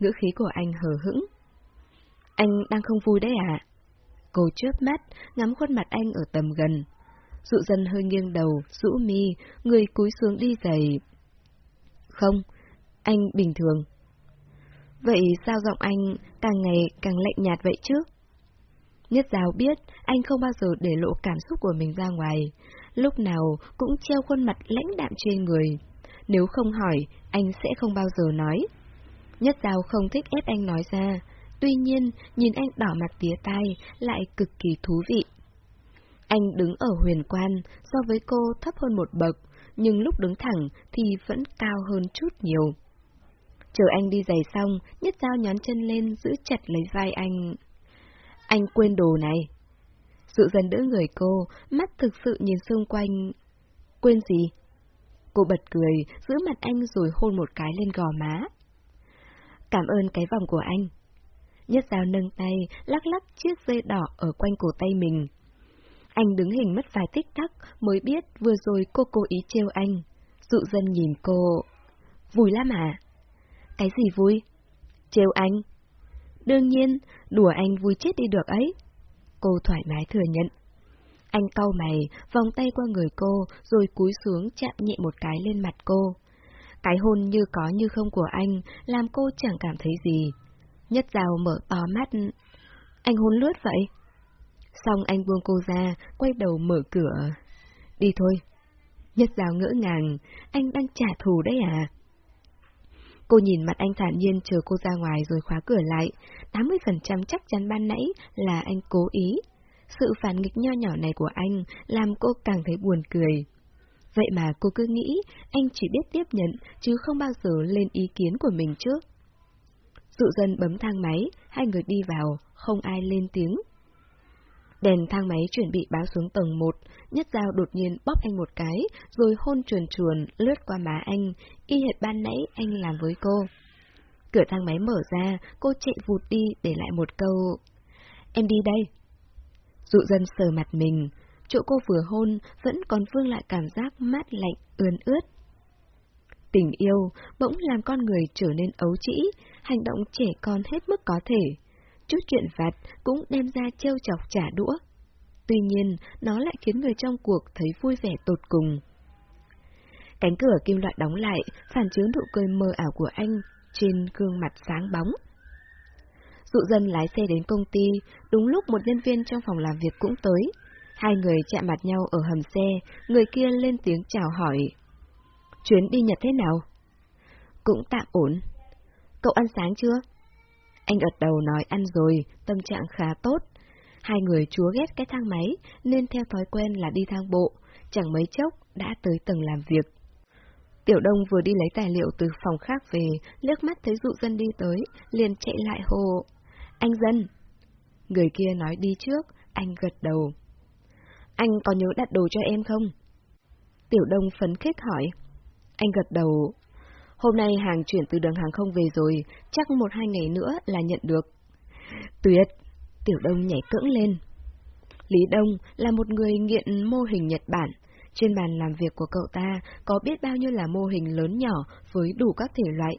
ngữ khí của anh hờ hững. Anh đang không vui đấy à? Cô chớp mắt, ngắm khuôn mặt anh ở tầm gần. Dụ dân hơi nghiêng đầu, rũ mi, người cúi xuống đi giày. Không, anh bình thường. Vậy sao giọng anh càng ngày càng lạnh nhạt vậy chứ? Nhất Giao biết anh không bao giờ để lộ cảm xúc của mình ra ngoài, lúc nào cũng treo khuôn mặt lãnh đạm trên người. Nếu không hỏi, anh sẽ không bao giờ nói. Nhất Giao không thích ép anh nói ra, tuy nhiên nhìn anh đỏ mặt tía tai lại cực kỳ thú vị. Anh đứng ở huyền quan, so với cô thấp hơn một bậc, nhưng lúc đứng thẳng thì vẫn cao hơn chút nhiều. Chờ anh đi giày xong, nhất dao nhón chân lên giữ chặt lấy vai anh. Anh quên đồ này. Sự dần đỡ người cô, mắt thực sự nhìn xung quanh. Quên gì? Cô bật cười, giữ mặt anh rồi hôn một cái lên gò má. Cảm ơn cái vòng của anh. Nhất dao nâng tay, lắc lắc chiếc dây đỏ ở quanh cổ tay mình. Anh đứng hình mất vài tích tắc mới biết vừa rồi cô cố ý trêu anh. Dụ dân nhìn cô. Vui lắm à? Cái gì vui? Trêu anh. Đương nhiên, đùa anh vui chết đi được ấy. Cô thoải mái thừa nhận. Anh cau mày, vòng tay qua người cô, rồi cúi xuống chạm nhẹ một cái lên mặt cô. Cái hôn như có như không của anh, làm cô chẳng cảm thấy gì. Nhất rào mở to mắt. Anh hôn lướt vậy? Xong anh buông cô ra, quay đầu mở cửa. Đi thôi. Nhất rào ngỡ ngàng, anh đang trả thù đấy à? Cô nhìn mặt anh thản nhiên chờ cô ra ngoài rồi khóa cửa lại. 80% chắc chắn ban nãy là anh cố ý. Sự phản nghịch nho nhỏ này của anh làm cô càng thấy buồn cười. Vậy mà cô cứ nghĩ anh chỉ biết tiếp nhận chứ không bao giờ lên ý kiến của mình trước. Dụ dân bấm thang máy, hai người đi vào, không ai lên tiếng. Đèn thang máy chuẩn bị báo xuống tầng 1, nhất dao đột nhiên bóp anh một cái, rồi hôn chuồn chuồn lướt qua má anh, y hệt ban nãy anh làm với cô. Cửa thang máy mở ra, cô chạy vụt đi để lại một câu. Em đi đây. Dụ dân sờ mặt mình, chỗ cô vừa hôn vẫn còn vương lại cảm giác mát lạnh, ươn ướt. Tình yêu bỗng làm con người trở nên ấu trĩ, hành động trẻ con hết mức có thể chút chuyện vặt cũng đem ra trêu chọc trả đũa. Tuy nhiên, nó lại khiến người trong cuộc thấy vui vẻ tột cùng. Cánh cửa kim loại đóng lại, phản chiếu nụ cười mơ ảo của anh trên gương mặt sáng bóng. Dụ dân lái xe đến công ty, đúng lúc một nhân viên trong phòng làm việc cũng tới. Hai người chạm mặt nhau ở hầm xe, người kia lên tiếng chào hỏi. Chuyến đi Nhật thế nào? Cũng tạm ổn. Cậu ăn sáng chưa? Anh gật đầu nói ăn rồi, tâm trạng khá tốt. Hai người chúa ghét cái thang máy, nên theo thói quen là đi thang bộ, chẳng mấy chốc đã tới tầng làm việc. Tiểu Đông vừa đi lấy tài liệu từ phòng khác về, liếc mắt thấy dụ dân đi tới, liền chạy lại hồ. Anh dân! Người kia nói đi trước, anh gật đầu. Anh có nhớ đặt đồ cho em không? Tiểu Đông phấn khích hỏi. Anh gật đầu, Hôm nay hàng chuyển từ đường hàng không về rồi, chắc một hai ngày nữa là nhận được. Tuyệt! Tiểu Đông nhảy cưỡng lên. Lý Đông là một người nghiện mô hình Nhật Bản. Trên bàn làm việc của cậu ta có biết bao nhiêu là mô hình lớn nhỏ với đủ các thể loại.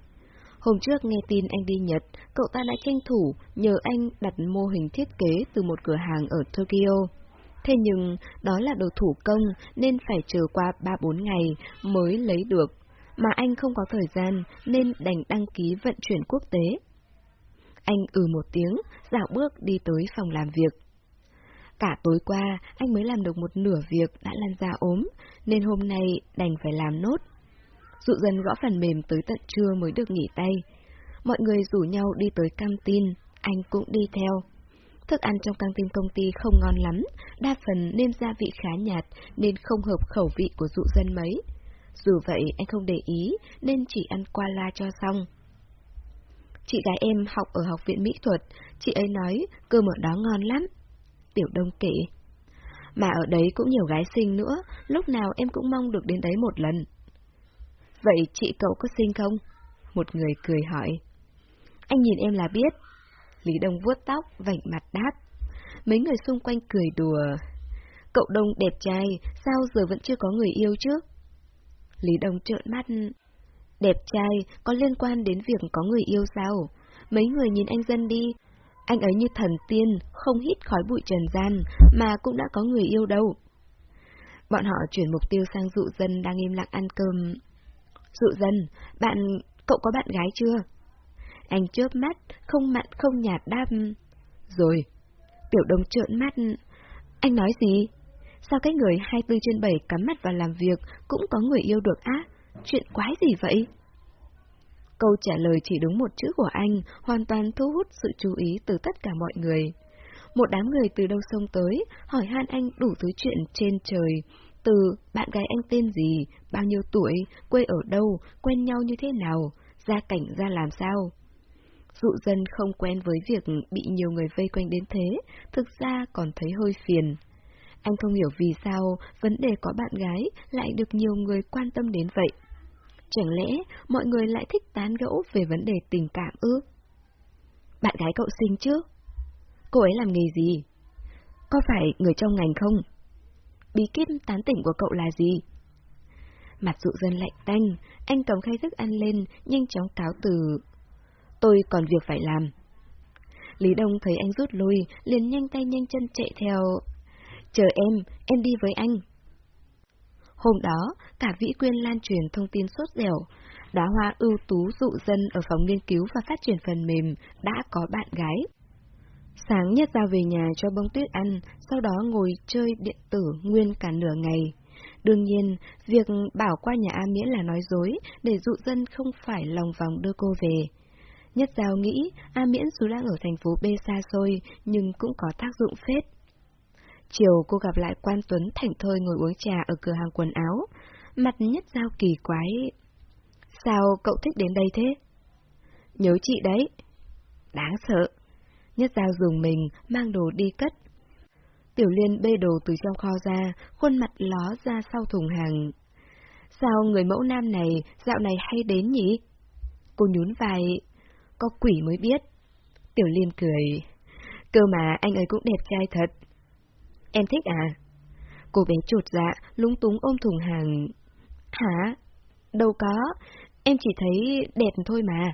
Hôm trước nghe tin anh đi Nhật, cậu ta đã tranh thủ nhờ anh đặt mô hình thiết kế từ một cửa hàng ở Tokyo. Thế nhưng, đó là đồ thủ công nên phải chờ qua 3-4 ngày mới lấy được mà anh không có thời gian nên đành đăng ký vận chuyển quốc tế. Anh ừ một tiếng, dạo bước đi tới phòng làm việc. Cả tối qua, anh mới làm được một nửa việc đã lan ra ốm, nên hôm nay đành phải làm nốt. Dụ dần gõ phần mềm tới tận trưa mới được nghỉ tay. Mọi người rủ nhau đi tới căng tin, anh cũng đi theo. Thức ăn trong căng tin công ty không ngon lắm, đa phần nêm gia vị khá nhạt nên không hợp khẩu vị của dụ dân mấy. Dù vậy anh không để ý nên chỉ ăn qua la cho xong. Chị gái em học ở học viện mỹ thuật, chị ấy nói cơm ở đó ngon lắm. Tiểu Đông kể. Mà ở đấy cũng nhiều gái xinh nữa, lúc nào em cũng mong được đến đấy một lần. Vậy chị cậu có xinh không? Một người cười hỏi. Anh nhìn em là biết. Lý Đông vuốt tóc, vảnh mặt đáp. Mấy người xung quanh cười đùa. Cậu Đông đẹp trai, sao giờ vẫn chưa có người yêu chứ? Lý Đông trợn mắt. Đẹp trai có liên quan đến việc có người yêu sao? Mấy người nhìn anh dân đi. Anh ấy như thần tiên, không hít khói bụi trần gian, mà cũng đã có người yêu đâu. Bọn họ chuyển mục tiêu sang dụ dân đang im lặng ăn cơm. Dụ dân, bạn, cậu có bạn gái chưa? Anh chớp mắt, không mặn không nhạt đáp. Rồi. Tiểu đông trợn mắt. Anh nói gì? Sao cái người 24 trên 7 cắm mặt vào làm việc cũng có người yêu được á? Chuyện quái gì vậy? Câu trả lời chỉ đúng một chữ của anh hoàn toàn thu hút sự chú ý từ tất cả mọi người. Một đám người từ đâu sông tới, hỏi han anh đủ thứ chuyện trên trời, từ bạn gái anh tên gì, bao nhiêu tuổi, quê ở đâu, quen nhau như thế nào, gia cảnh ra làm sao. Dụ dân không quen với việc bị nhiều người vây quanh đến thế, thực ra còn thấy hơi phiền. Anh không hiểu vì sao vấn đề có bạn gái lại được nhiều người quan tâm đến vậy. Chẳng lẽ mọi người lại thích tán gẫu về vấn đề tình cảm ư? Bạn gái cậu sinh chứ? Cô ấy làm nghề gì? Có phải người trong ngành không? Bí kíp tán tỉnh của cậu là gì? Mặt dụ dân lạnh tanh, anh cầm khay thức ăn lên, nhanh chóng cáo từ. Tôi còn việc phải làm. Lý Đông thấy anh rút lui, liền nhanh tay nhanh chân chạy theo. Chờ em, em đi với anh. Hôm đó, cả Vĩ Quyên lan truyền thông tin sốt dẻo. đá hoa ưu tú dụ dân ở phòng nghiên cứu và phát triển phần mềm đã có bạn gái. Sáng nhất ra về nhà cho bông tuyết ăn, sau đó ngồi chơi điện tử nguyên cả nửa ngày. Đương nhiên, việc bảo qua nhà A Miễn là nói dối, để dụ dân không phải lòng vòng đưa cô về. Nhất Giao nghĩ A Miễn dù đang ở thành phố B xa xôi, nhưng cũng có tác dụng phết. Chiều cô gặp lại Quan Tuấn thảnh thơi ngồi uống trà ở cửa hàng quần áo. Mặt Nhất Giao kỳ quái. Sao cậu thích đến đây thế? Nhớ chị đấy. Đáng sợ. Nhất Giao dùng mình, mang đồ đi cất. Tiểu Liên bê đồ từ trong kho ra, khuôn mặt ló ra sau thùng hàng. Sao người mẫu nam này dạo này hay đến nhỉ? Cô nhún vai, có quỷ mới biết. Tiểu Liên cười. Cơ mà anh ấy cũng đẹp trai thật. Em thích à? Cô bé trột dạ, lúng túng ôm thùng hàng. Hả? Đâu có, em chỉ thấy đẹp thôi mà.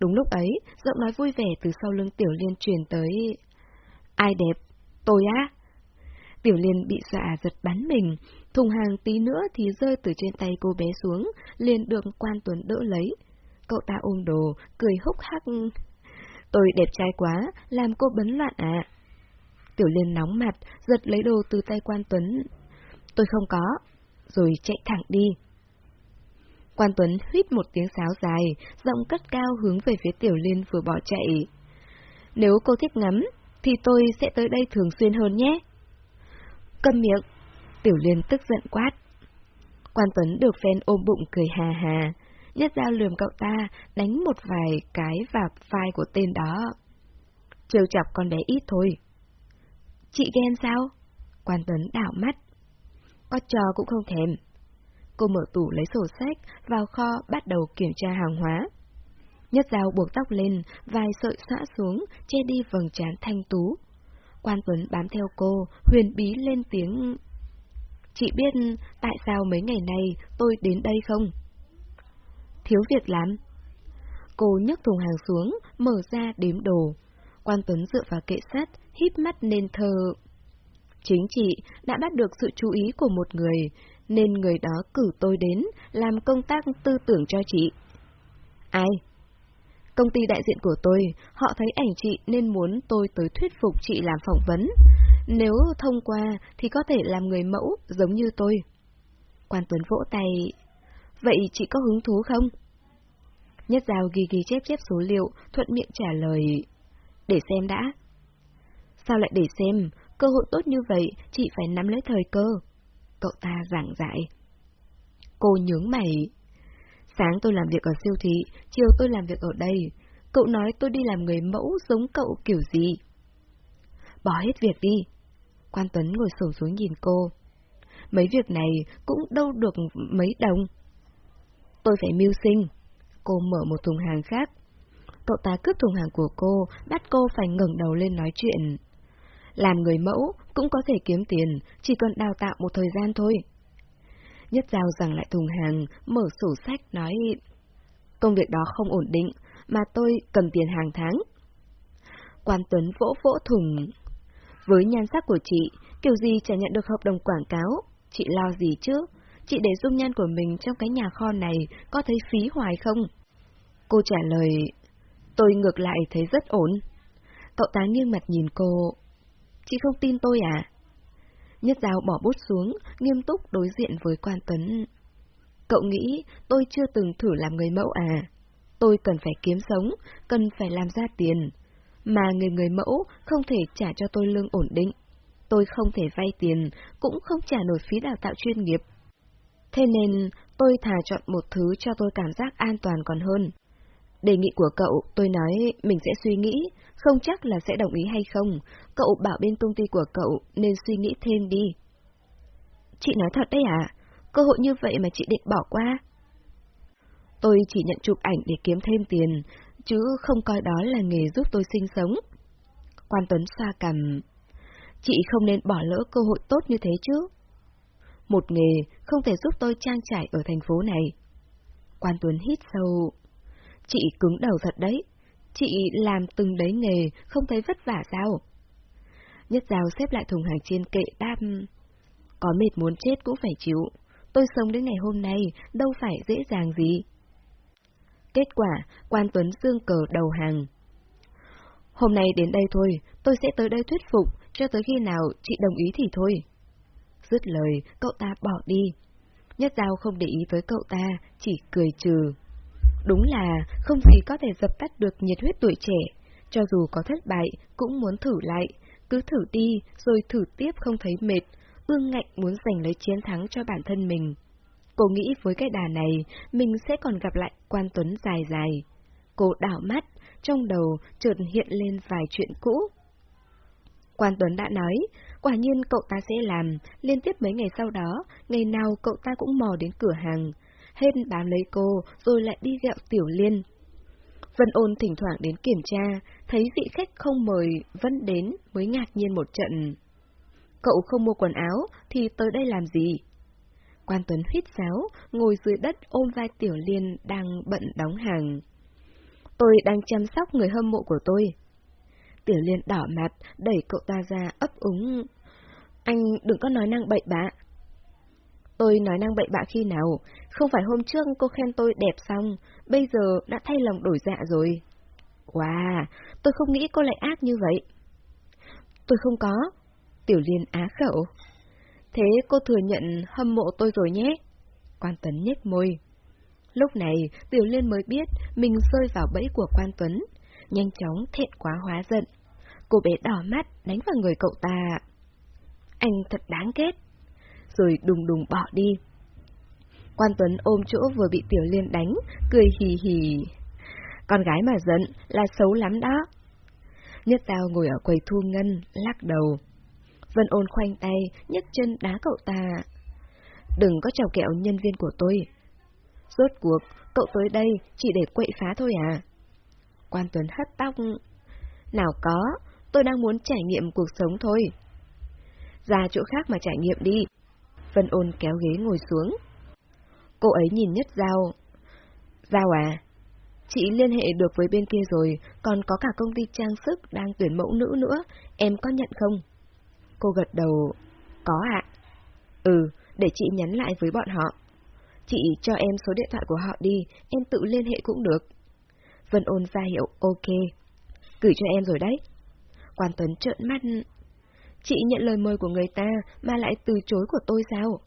Đúng lúc ấy, giọng nói vui vẻ từ sau lưng Tiểu Liên truyền tới. Ai đẹp? Tôi á? Tiểu Liên bị dọa giật bắn mình, thùng hàng tí nữa thì rơi từ trên tay cô bé xuống, liền được quan tuấn đỡ lấy. Cậu ta ôm đồ, cười húc hắc. Tôi đẹp trai quá, làm cô bấn loạn à? Tiểu Liên nóng mặt, giật lấy đồ từ tay quan tuấn. Tôi không có, rồi chạy thẳng đi. Quan Tuấn huýt một tiếng sáo dài, giọng cất cao hướng về phía Tiểu Liên vừa bỏ chạy. Nếu cô thích ngắm, thì tôi sẽ tới đây thường xuyên hơn nhé. Cầm miệng, Tiểu Liên tức giận quát. Quan Tuấn được phen ôm bụng cười hà hà, nhất dao lườm cậu ta, đánh một vài cái vào vai của tên đó. Trêu chọc con bé ít thôi. Chị ghen sao? Quan Tuấn đảo mắt. Có trò cũng không thèm. Cô mở tủ lấy sổ sách, vào kho bắt đầu kiểm tra hàng hóa. Nhất dao buộc tóc lên, vài sợi xõa xuống, che đi vầng trán thanh tú. Quan Tuấn bám theo cô, huyền bí lên tiếng. Chị biết tại sao mấy ngày nay tôi đến đây không? Thiếu việc làm. Cô nhấc thùng hàng xuống, mở ra đếm đồ. Quan Tuấn dựa vào kệ sắt, híp mắt nên thơ. Chính chị đã bắt được sự chú ý của một người, nên người đó cử tôi đến làm công tác tư tưởng cho chị. Ai? Công ty đại diện của tôi, họ thấy ảnh chị nên muốn tôi tới thuyết phục chị làm phỏng vấn. Nếu thông qua thì có thể làm người mẫu giống như tôi. Quan Tuấn vỗ tay. Vậy chị có hứng thú không? Nhất Giao ghi ghi chép chép số liệu, thuận miệng trả lời. Để xem đã. Sao lại để xem? Cơ hội tốt như vậy, chị phải nắm lấy thời cơ. Cậu ta giảng dạy. Cô nhướng mày. Sáng tôi làm việc ở siêu thị, chiều tôi làm việc ở đây. Cậu nói tôi đi làm người mẫu giống cậu kiểu gì? Bỏ hết việc đi. Quan Tuấn ngồi sổ xuống nhìn cô. Mấy việc này cũng đâu được mấy đồng. Tôi phải mưu sinh. Cô mở một thùng hàng khác. Cậu ta cướp thùng hàng của cô, bắt cô phải ngẩng đầu lên nói chuyện. Làm người mẫu cũng có thể kiếm tiền, chỉ cần đào tạo một thời gian thôi. Nhất Giao rằng lại thùng hàng, mở sổ sách nói Công việc đó không ổn định, mà tôi cần tiền hàng tháng. Quan Tuấn vỗ vỗ thùng. Với nhan sắc của chị, kiểu gì chả nhận được hợp đồng quảng cáo, chị lo gì chứ? Chị để dung nhan của mình trong cái nhà kho này có thấy phí hoài không? Cô trả lời, tôi ngược lại thấy rất ổn. Cậu tá nghiêng mặt nhìn cô, chị không tin tôi à? Nhất giáo bỏ bút xuống, nghiêm túc đối diện với quan Tuấn. Cậu nghĩ tôi chưa từng thử làm người mẫu à? Tôi cần phải kiếm sống, cần phải làm ra tiền. Mà người người mẫu không thể trả cho tôi lương ổn định. Tôi không thể vay tiền, cũng không trả nổi phí đào tạo chuyên nghiệp. Thế nên tôi thà chọn một thứ cho tôi cảm giác an toàn còn hơn. Đề nghị của cậu, tôi nói mình sẽ suy nghĩ, không chắc là sẽ đồng ý hay không. Cậu bảo bên công ty của cậu nên suy nghĩ thêm đi. Chị nói thật đấy à? Cơ hội như vậy mà chị định bỏ qua? Tôi chỉ nhận chụp ảnh để kiếm thêm tiền, chứ không coi đó là nghề giúp tôi sinh sống. Quan Tuấn xoa cầm. Chị không nên bỏ lỡ cơ hội tốt như thế chứ. Một nghề không thể giúp tôi trang trải ở thành phố này. Quan Tuấn hít sâu. Chị cứng đầu thật đấy. Chị làm từng đấy nghề, không thấy vất vả sao? Nhất Giao xếp lại thùng hàng trên kệ đáp. Có mệt muốn chết cũng phải chịu. Tôi sống đến ngày hôm nay, đâu phải dễ dàng gì. Kết quả, quan Tuấn dương cờ đầu hàng. Hôm nay đến đây thôi, tôi sẽ tới đây thuyết phục, cho tới khi nào chị đồng ý thì thôi. Dứt lời, cậu ta bỏ đi. Nhất Giao không để ý với cậu ta, chỉ cười trừ. Đúng là không gì có thể dập tắt được nhiệt huyết tuổi trẻ. Cho dù có thất bại, cũng muốn thử lại. Cứ thử đi, rồi thử tiếp không thấy mệt. Ương ngạnh muốn giành lấy chiến thắng cho bản thân mình. Cô nghĩ với cái đà này, mình sẽ còn gặp lại quan tuấn dài dài. Cô đảo mắt, trong đầu chợt hiện lên vài chuyện cũ. Quan Tuấn đã nói, quả nhiên cậu ta sẽ làm, liên tiếp mấy ngày sau đó, ngày nào cậu ta cũng mò đến cửa hàng, hết bám lấy cô, rồi lại đi gẹo Tiểu Liên. Vân ôn thỉnh thoảng đến kiểm tra, thấy vị khách không mời vẫn đến mới ngạc nhiên một trận. Cậu không mua quần áo, thì tới đây làm gì? Quan Tuấn huyết sáo, ngồi dưới đất ôm vai Tiểu Liên đang bận đóng hàng. Tôi đang chăm sóc người hâm mộ của tôi. Tiểu Liên đỏ mặt, đẩy cậu ta ra ấp úng. Anh đừng có nói năng bậy bạ. Tôi nói năng bậy bạ khi nào? Không phải hôm trước cô khen tôi đẹp xong, bây giờ đã thay lòng đổi dạ rồi. Wow, tôi không nghĩ cô lại ác như vậy. Tôi không có. Tiểu Liên á khẩu. Thế cô thừa nhận hâm mộ tôi rồi nhé. Quan Tuấn nhếch môi. Lúc này, Tiểu Liên mới biết mình rơi vào bẫy của Quan Tuấn. Nhanh chóng thẹn quá hóa giận. Cô bé đỏ mắt đánh vào người cậu ta. Anh thật đáng ghét. Rồi đùng đùng bỏ đi. Quan Tuấn ôm chỗ vừa bị Tiểu Liên đánh, cười hì hì. Con gái mà giận là xấu lắm đó. Nhất Tao ngồi ở quầy thu ngân, lắc đầu. Vân ôn khoanh tay, nhấc chân đá cậu ta. Đừng có trào kẹo nhân viên của tôi. Rốt cuộc, cậu tới đây chỉ để quậy phá thôi à? Quan Tuấn hất tóc. Nào có, tôi đang muốn trải nghiệm cuộc sống thôi. Ra chỗ khác mà trải nghiệm đi. Vân ôn kéo ghế ngồi xuống. Cô ấy nhìn nhất Giao. Giao à? Chị liên hệ được với bên kia rồi, còn có cả công ty trang sức đang tuyển mẫu nữ nữa, em có nhận không? Cô gật đầu. Có ạ. Ừ, để chị nhắn lại với bọn họ. Chị cho em số điện thoại của họ đi, em tự liên hệ cũng được. Vân ôn ra hiệu ok. Gửi cho em rồi đấy. Quan Tuấn trợn mắt. Chị nhận lời mời của người ta mà lại từ chối của tôi sao?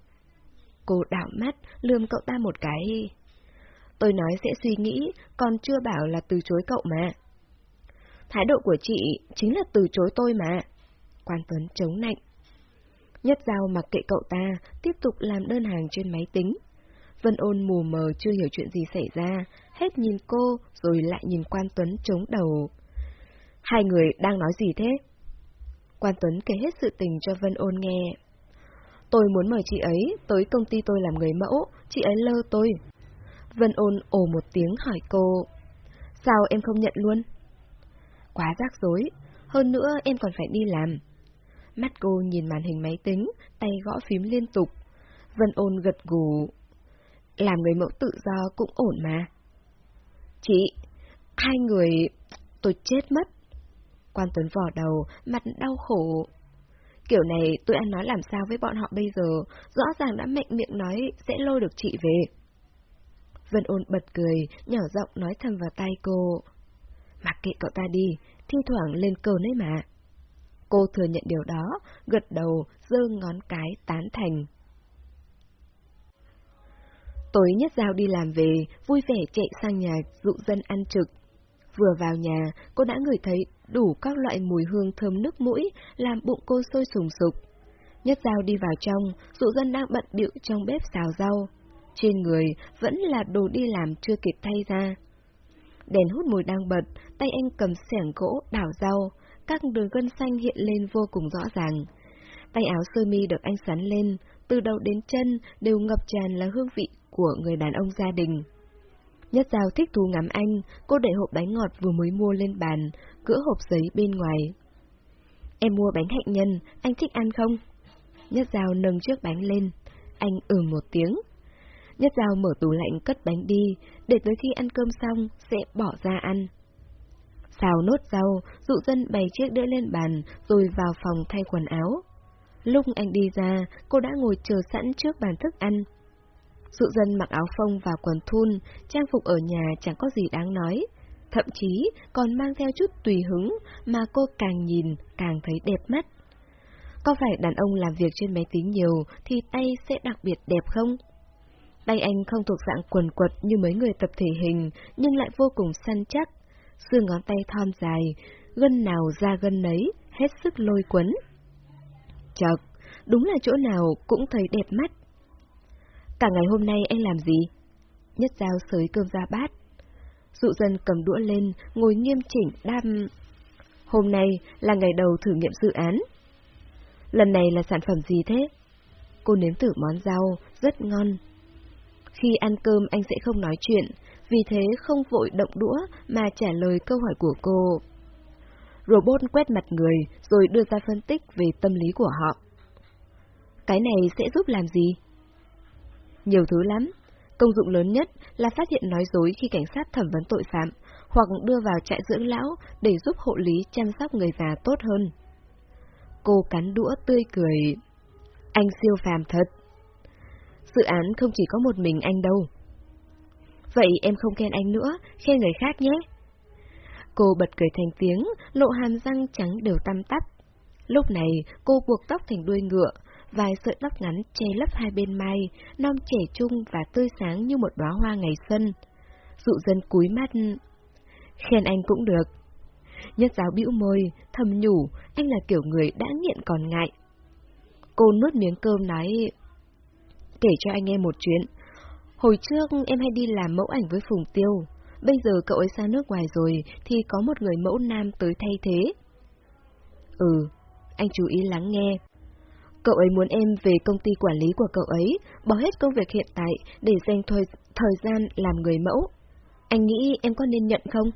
Cô đảo mắt, lườm cậu ta một cái. Tôi nói sẽ suy nghĩ, còn chưa bảo là từ chối cậu mà. Thái độ của chị chính là từ chối tôi mà. Quan Tuấn chống nạnh. Nhất Giao mặc kệ cậu ta, tiếp tục làm đơn hàng trên máy tính. Vân ôn mù mờ chưa hiểu chuyện gì xảy ra, hết nhìn cô rồi lại nhìn Quan Tuấn chống đầu. Hai người đang nói gì thế? Quan Tuấn kể hết sự tình cho Vân ôn nghe. Tôi muốn mời chị ấy tới công ty tôi làm người mẫu, chị ấy lơ tôi. Vân ôn ồ một tiếng hỏi cô. Sao em không nhận luôn? Quá rắc rối, hơn nữa em còn phải đi làm. Mắt cô nhìn màn hình máy tính, tay gõ phím liên tục. Vân ôn gật gù. Làm người mẫu tự do cũng ổn mà. Chị, hai người... tôi chết mất. Quan Tuấn vò đầu, mặt đau khổ. Kiểu này tôi ăn nói làm sao với bọn họ bây giờ, rõ ràng đã mệnh miệng nói sẽ lôi được chị về. Vân ôn bật cười, nhỏ giọng nói thầm vào tai cô. Mặc kệ cậu ta đi, thi thoảng lên cờ ấy mà. Cô thừa nhận điều đó, gật đầu, giơ ngón cái tán thành. Tối nhất giao đi làm về, vui vẻ chạy sang nhà dụ dân ăn trực. Vừa vào nhà, cô đã ngửi thấy đủ các loại mùi hương thơm nước mũi, làm bụng cô sôi sùng sục. Nhất giao đi vào trong, dụ dân đang bận bịu trong bếp xào rau. Trên người vẫn là đồ đi làm chưa kịp thay ra. Đèn hút mùi đang bật, tay anh cầm xẻng gỗ đảo rau, các đường gân xanh hiện lên vô cùng rõ ràng. Tay áo sơ mi được anh sắn lên, từ đầu đến chân đều ngập tràn là hương vị của người đàn ông gia đình. Nhất Giao thích thú ngắm anh, cô để hộp bánh ngọt vừa mới mua lên bàn, cữa hộp giấy bên ngoài. Em mua bánh hạnh nhân, anh thích ăn không? Nhất Giao nâng chiếc bánh lên, anh ừ một tiếng. Nhất Giao mở tủ lạnh cất bánh đi, để tới khi ăn cơm xong sẽ bỏ ra ăn. Xào nốt rau, dụ dân bày chiếc đĩa lên bàn rồi vào phòng thay quần áo. Lúc anh đi ra, cô đã ngồi chờ sẵn trước bàn thức ăn. Dụ dân mặc áo phông và quần thun, trang phục ở nhà chẳng có gì đáng nói. Thậm chí còn mang theo chút tùy hứng mà cô càng nhìn càng thấy đẹp mắt. Có phải đàn ông làm việc trên máy tính nhiều thì tay sẽ đặc biệt đẹp không? Tay anh không thuộc dạng quần quật như mấy người tập thể hình, nhưng lại vô cùng săn chắc. Xương ngón tay thon dài, gân nào ra gân nấy, hết sức lôi quấn. Chật, đúng là chỗ nào cũng thấy đẹp mắt. Cả ngày hôm nay anh làm gì? Nhất dao sới cơm ra bát. Dụ dân cầm đũa lên, ngồi nghiêm chỉnh đam. Hôm nay là ngày đầu thử nghiệm dự án. Lần này là sản phẩm gì thế? Cô nếm thử món rau, rất ngon. Khi ăn cơm anh sẽ không nói chuyện, vì thế không vội động đũa mà trả lời câu hỏi của cô. Robot quét mặt người rồi đưa ra phân tích về tâm lý của họ. Cái này sẽ giúp làm gì? Nhiều thứ lắm. Công dụng lớn nhất là phát hiện nói dối khi cảnh sát thẩm vấn tội phạm, hoặc đưa vào trại dưỡng lão để giúp hộ lý chăm sóc người già tốt hơn. Cô cắn đũa tươi cười. Anh siêu phàm thật. Dự án không chỉ có một mình anh đâu. Vậy em không khen anh nữa, khen người khác nhé. Cô bật cười thành tiếng, lộ hàm răng trắng đều tăm tắp. Lúc này, cô buộc tóc thành đuôi ngựa, vài sợi tóc ngắn che lấp hai bên mày, non trẻ trung và tươi sáng như một đóa hoa ngày xuân. Dụ dân cúi mắt. Khen anh cũng được. Nhất giáo bĩu môi, thầm nhủ, anh là kiểu người đã nghiện còn ngại. Cô nuốt miếng cơm nói, kể cho anh nghe một chuyện. Hồi trước em hay đi làm mẫu ảnh với Phùng Tiêu, bây giờ cậu ấy sang nước ngoài rồi thì có một người mẫu nam tới thay thế. Ừ, anh chú ý lắng nghe. Cậu ấy muốn em về công ty quản lý của cậu ấy, bỏ hết công việc hiện tại để dành thời, thời gian làm người mẫu. Anh nghĩ em có nên nhận không?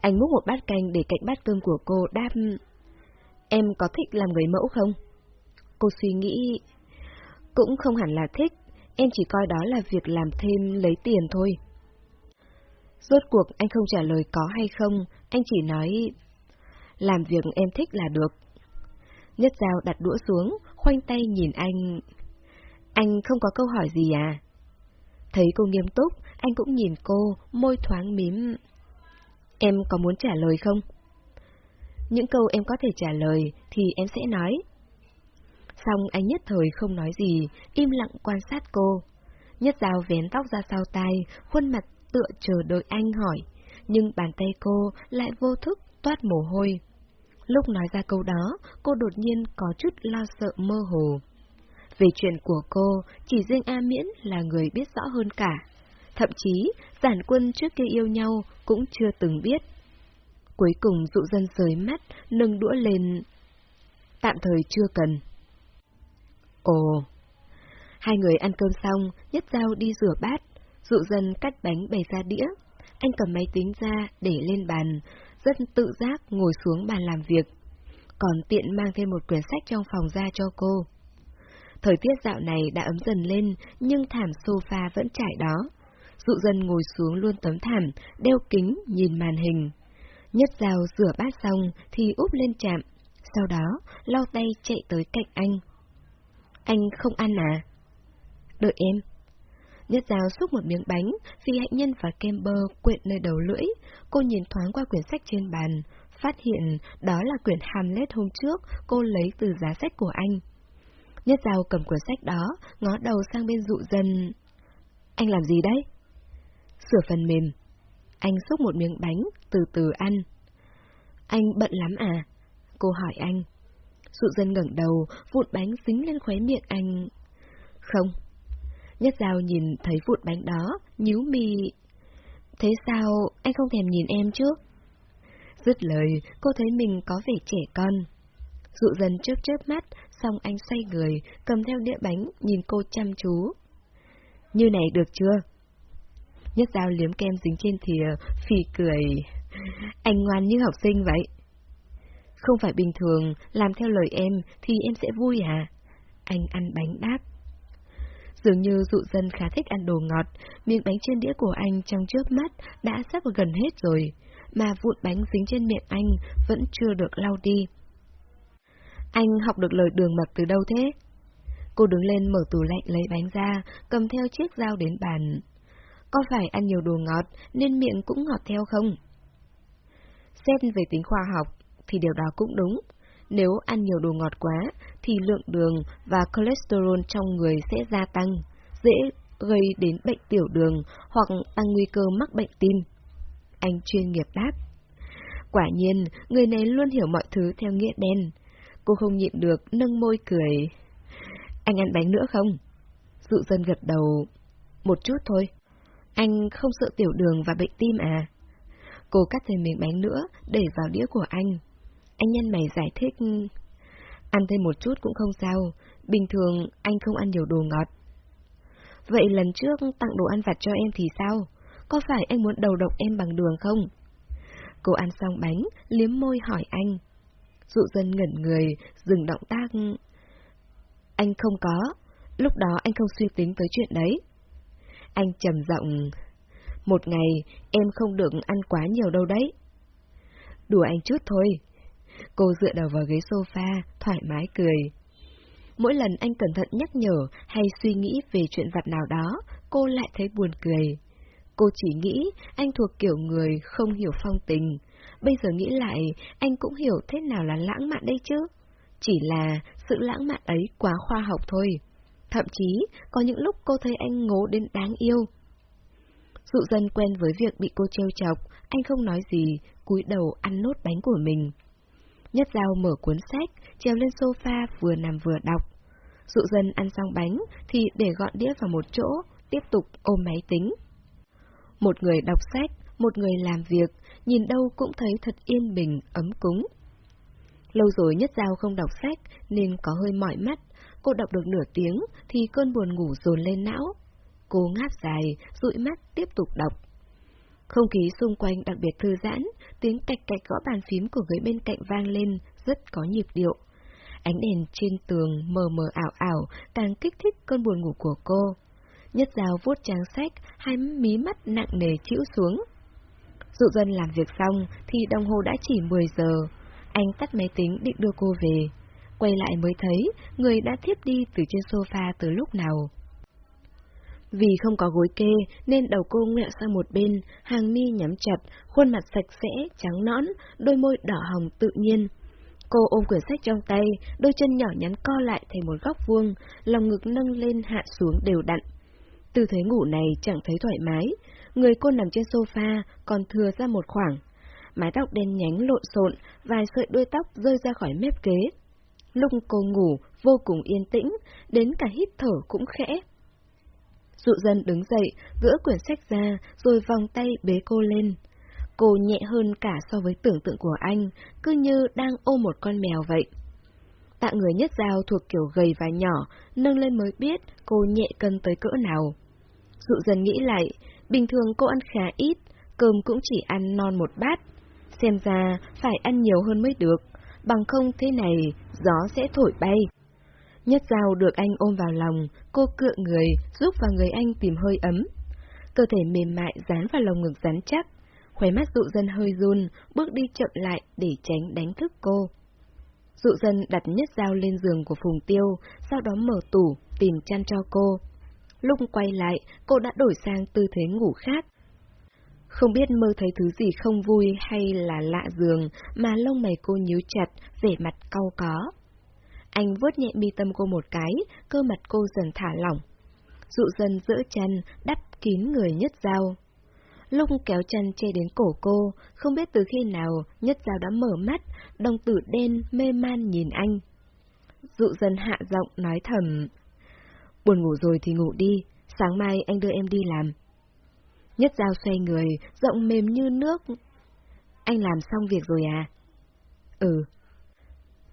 Anh múc một bát canh để cạnh bát cơm của cô đáp... Em có thích làm người mẫu không? Cô suy nghĩ... Cũng không hẳn là thích, em chỉ coi đó là việc làm thêm lấy tiền thôi. Rốt cuộc anh không trả lời có hay không, anh chỉ nói... Làm việc em thích là được. Nhất dao đặt đũa xuống, khoanh tay nhìn anh. Anh không có câu hỏi gì à? Thấy cô nghiêm túc, anh cũng nhìn cô, môi thoáng mím. Em có muốn trả lời không? Những câu em có thể trả lời thì em sẽ nói. Xong anh nhất thời không nói gì, im lặng quan sát cô. Nhất dao vén tóc ra sau tai, khuôn mặt tựa chờ đợi anh hỏi, nhưng bàn tay cô lại vô thức toát mồ hôi. Lúc nói ra câu đó, cô đột nhiên có chút lo sợ mơ hồ. Về chuyện của cô, chỉ riêng A Miễn là người biết rõ hơn cả. Thậm chí, giản quân trước kia yêu nhau cũng chưa từng biết. Cuối cùng dụ dân rời mắt, nâng đũa lên. Tạm thời chưa cần. Ồ! Hai người ăn cơm xong, nhất dao đi rửa bát, dụ dân cắt bánh bày ra đĩa. Anh cầm máy tính ra để lên bàn, rất tự giác ngồi xuống bàn làm việc, còn tiện mang thêm một quyển sách trong phòng ra cho cô. Thời tiết dạo này đã ấm dần lên, nhưng thảm sofa vẫn trải đó. Dụ dân ngồi xuống luôn tấm thảm, đeo kính, nhìn màn hình. Nhất rào rửa bát xong thì úp lên chạm, sau đó lau tay chạy tới cạnh anh. Anh không ăn à? Đợi em. Nhất dao xúc một miếng bánh, phi hạnh nhân và kem bơ quyện nơi đầu lưỡi, cô nhìn thoáng qua quyển sách trên bàn, phát hiện đó là quyển Hamlet hôm trước cô lấy từ giá sách của anh. Nhất Dao cầm quyển sách đó, ngó đầu sang bên dụ dân. Anh làm gì đấy? Sửa phần mềm. Anh xúc một miếng bánh, từ từ ăn. Anh bận lắm à? Cô hỏi anh. Dụ dân ngẩng đầu, vụn bánh dính lên khóe miệng anh. Không. Nhất Giao nhìn thấy vụn bánh đó, nhíu mi. Thế sao anh không thèm nhìn em trước? Dứt lời, cô thấy mình có vẻ trẻ con. Dụ dần chớp chớp mắt, xong anh xoay người, cầm theo đĩa bánh, nhìn cô chăm chú. Như này được chưa? Nhất dao liếm kem dính trên thìa, phì cười. Anh ngoan như học sinh vậy. Không phải bình thường, làm theo lời em thì em sẽ vui à? Anh ăn bánh đáp. Dường như dụ dân khá thích ăn đồ ngọt, miếng bánh trên đĩa của anh trong trước mắt đã sắp gần hết rồi, mà vụn bánh dính trên miệng anh vẫn chưa được lau đi. Anh học được lời đường mật từ đâu thế? Cô đứng lên mở tủ lạnh lấy bánh ra, cầm theo chiếc dao đến bàn. Có phải ăn nhiều đồ ngọt nên miệng cũng ngọt theo không? Xét về tính khoa học thì điều đó cũng đúng. Nếu ăn nhiều đồ ngọt quá thì lượng đường và cholesterol trong người sẽ gia tăng, dễ gây đến bệnh tiểu đường hoặc tăng nguy cơ mắc bệnh tim. Anh chuyên nghiệp đáp. Quả nhiên, người này luôn hiểu mọi thứ theo nghĩa đen. Cô không nhịn được, nâng môi cười. Anh ăn bánh nữa không? Dụ dân gật đầu. Một chút thôi. Anh không sợ tiểu đường và bệnh tim à? Cô cắt thêm miếng bánh nữa, để vào đĩa của anh. Anh nhân mày giải thích... Ăn thêm một chút cũng không sao, bình thường anh không ăn nhiều đồ ngọt. Vậy lần trước tặng đồ ăn vặt cho em thì sao? Có phải anh muốn đầu độc em bằng đường không? Cô ăn xong bánh, liếm môi hỏi anh. Dụ dân ngẩn người, dừng động tác. Anh không có, lúc đó anh không suy tính tới chuyện đấy. Anh trầm giọng. Một ngày, em không được ăn quá nhiều đâu đấy. Đùa anh chút thôi. Cô dựa đầu vào ghế sofa, thoải mái cười. Mỗi lần anh cẩn thận nhắc nhở hay suy nghĩ về chuyện vặt nào đó, cô lại thấy buồn cười. Cô chỉ nghĩ anh thuộc kiểu người không hiểu phong tình. Bây giờ nghĩ lại, anh cũng hiểu thế nào là lãng mạn đây chứ. Chỉ là sự lãng mạn ấy quá khoa học thôi. Thậm chí, có những lúc cô thấy anh ngố đến đáng yêu. Dụ dân quen với việc bị cô trêu chọc, anh không nói gì, cúi đầu ăn nốt bánh của mình. Nhất dao mở cuốn sách, treo lên sofa vừa nằm vừa đọc. Dụ dân ăn xong bánh thì để gọn đĩa vào một chỗ, tiếp tục ôm máy tính. Một người đọc sách, một người làm việc, nhìn đâu cũng thấy thật yên bình, ấm cúng. Lâu rồi Nhất Giao không đọc sách nên có hơi mỏi mắt, cô đọc được nửa tiếng thì cơn buồn ngủ dồn lên não. Cô ngáp dài, dụi mắt tiếp tục đọc. Không khí xung quanh đặc biệt thư giãn, tiếng cạch cạch gõ bàn phím của người bên cạnh vang lên, rất có nhịp điệu. Ánh đèn trên tường mờ mờ ảo ảo, càng kích thích cơn buồn ngủ của cô. Nhất dao vuốt trang sách, hai mí mắt nặng nề chịu xuống. Dụ dân làm việc xong thì đồng hồ đã chỉ 10 giờ. Anh tắt máy tính định đưa cô về. Quay lại mới thấy người đã thiếp đi từ trên sofa từ lúc nào. Vì không có gối kê nên đầu cô ngẹo sang một bên, hàng mi nhắm chặt, khuôn mặt sạch sẽ, trắng nõn, đôi môi đỏ hồng tự nhiên. Cô ôm quyển sách trong tay, đôi chân nhỏ nhắn co lại thành một góc vuông, lòng ngực nâng lên hạ xuống đều đặn. Tư thế ngủ này chẳng thấy thoải mái, người cô nằm trên sofa còn thừa ra một khoảng. Mái tóc đen nhánh lộn xộn, vài sợi đuôi tóc rơi ra khỏi mép kế. Lúc cô ngủ vô cùng yên tĩnh, đến cả hít thở cũng khẽ. Dụ dân đứng dậy, gỡ quyển sách ra, rồi vòng tay bế cô lên. Cô nhẹ hơn cả so với tưởng tượng của anh, cứ như đang ôm một con mèo vậy. Tạ người nhất dao thuộc kiểu gầy và nhỏ, nâng lên mới biết cô nhẹ cân tới cỡ nào. Dụ dần nghĩ lại, bình thường cô ăn khá ít, cơm cũng chỉ ăn non một bát. Xem ra phải ăn nhiều hơn mới được, bằng không thế này gió sẽ thổi bay. Nhất dao được anh ôm vào lòng, cô cựa người, giúp vào người anh tìm hơi ấm. Cơ thể mềm mại dán vào lồng ngực rắn chắc, khóe mắt dụ dân hơi run, bước đi chậm lại để tránh đánh thức cô. Dụ dân đặt nhất dao lên giường của Phùng Tiêu, sau đó mở tủ, tìm chăn cho cô. Lúc quay lại, cô đã đổi sang tư thế ngủ khác. Không biết mơ thấy thứ gì không vui hay là lạ giường mà lông mày cô nhíu chặt, vẻ mặt cau có. Anh vuốt nhẹ mi tâm cô một cái, cơ mặt cô dần thả lỏng. Dụ dần giữa chân, đắp kín người nhất dao. lung kéo chân che đến cổ cô, không biết từ khi nào nhất dao đã mở mắt, đồng tử đen mê man nhìn anh. Dụ dần hạ giọng nói thầm. Buồn ngủ rồi thì ngủ đi, sáng mai anh đưa em đi làm. Nhất dao xoay người, giọng mềm như nước. Anh làm xong việc rồi à? Ừ.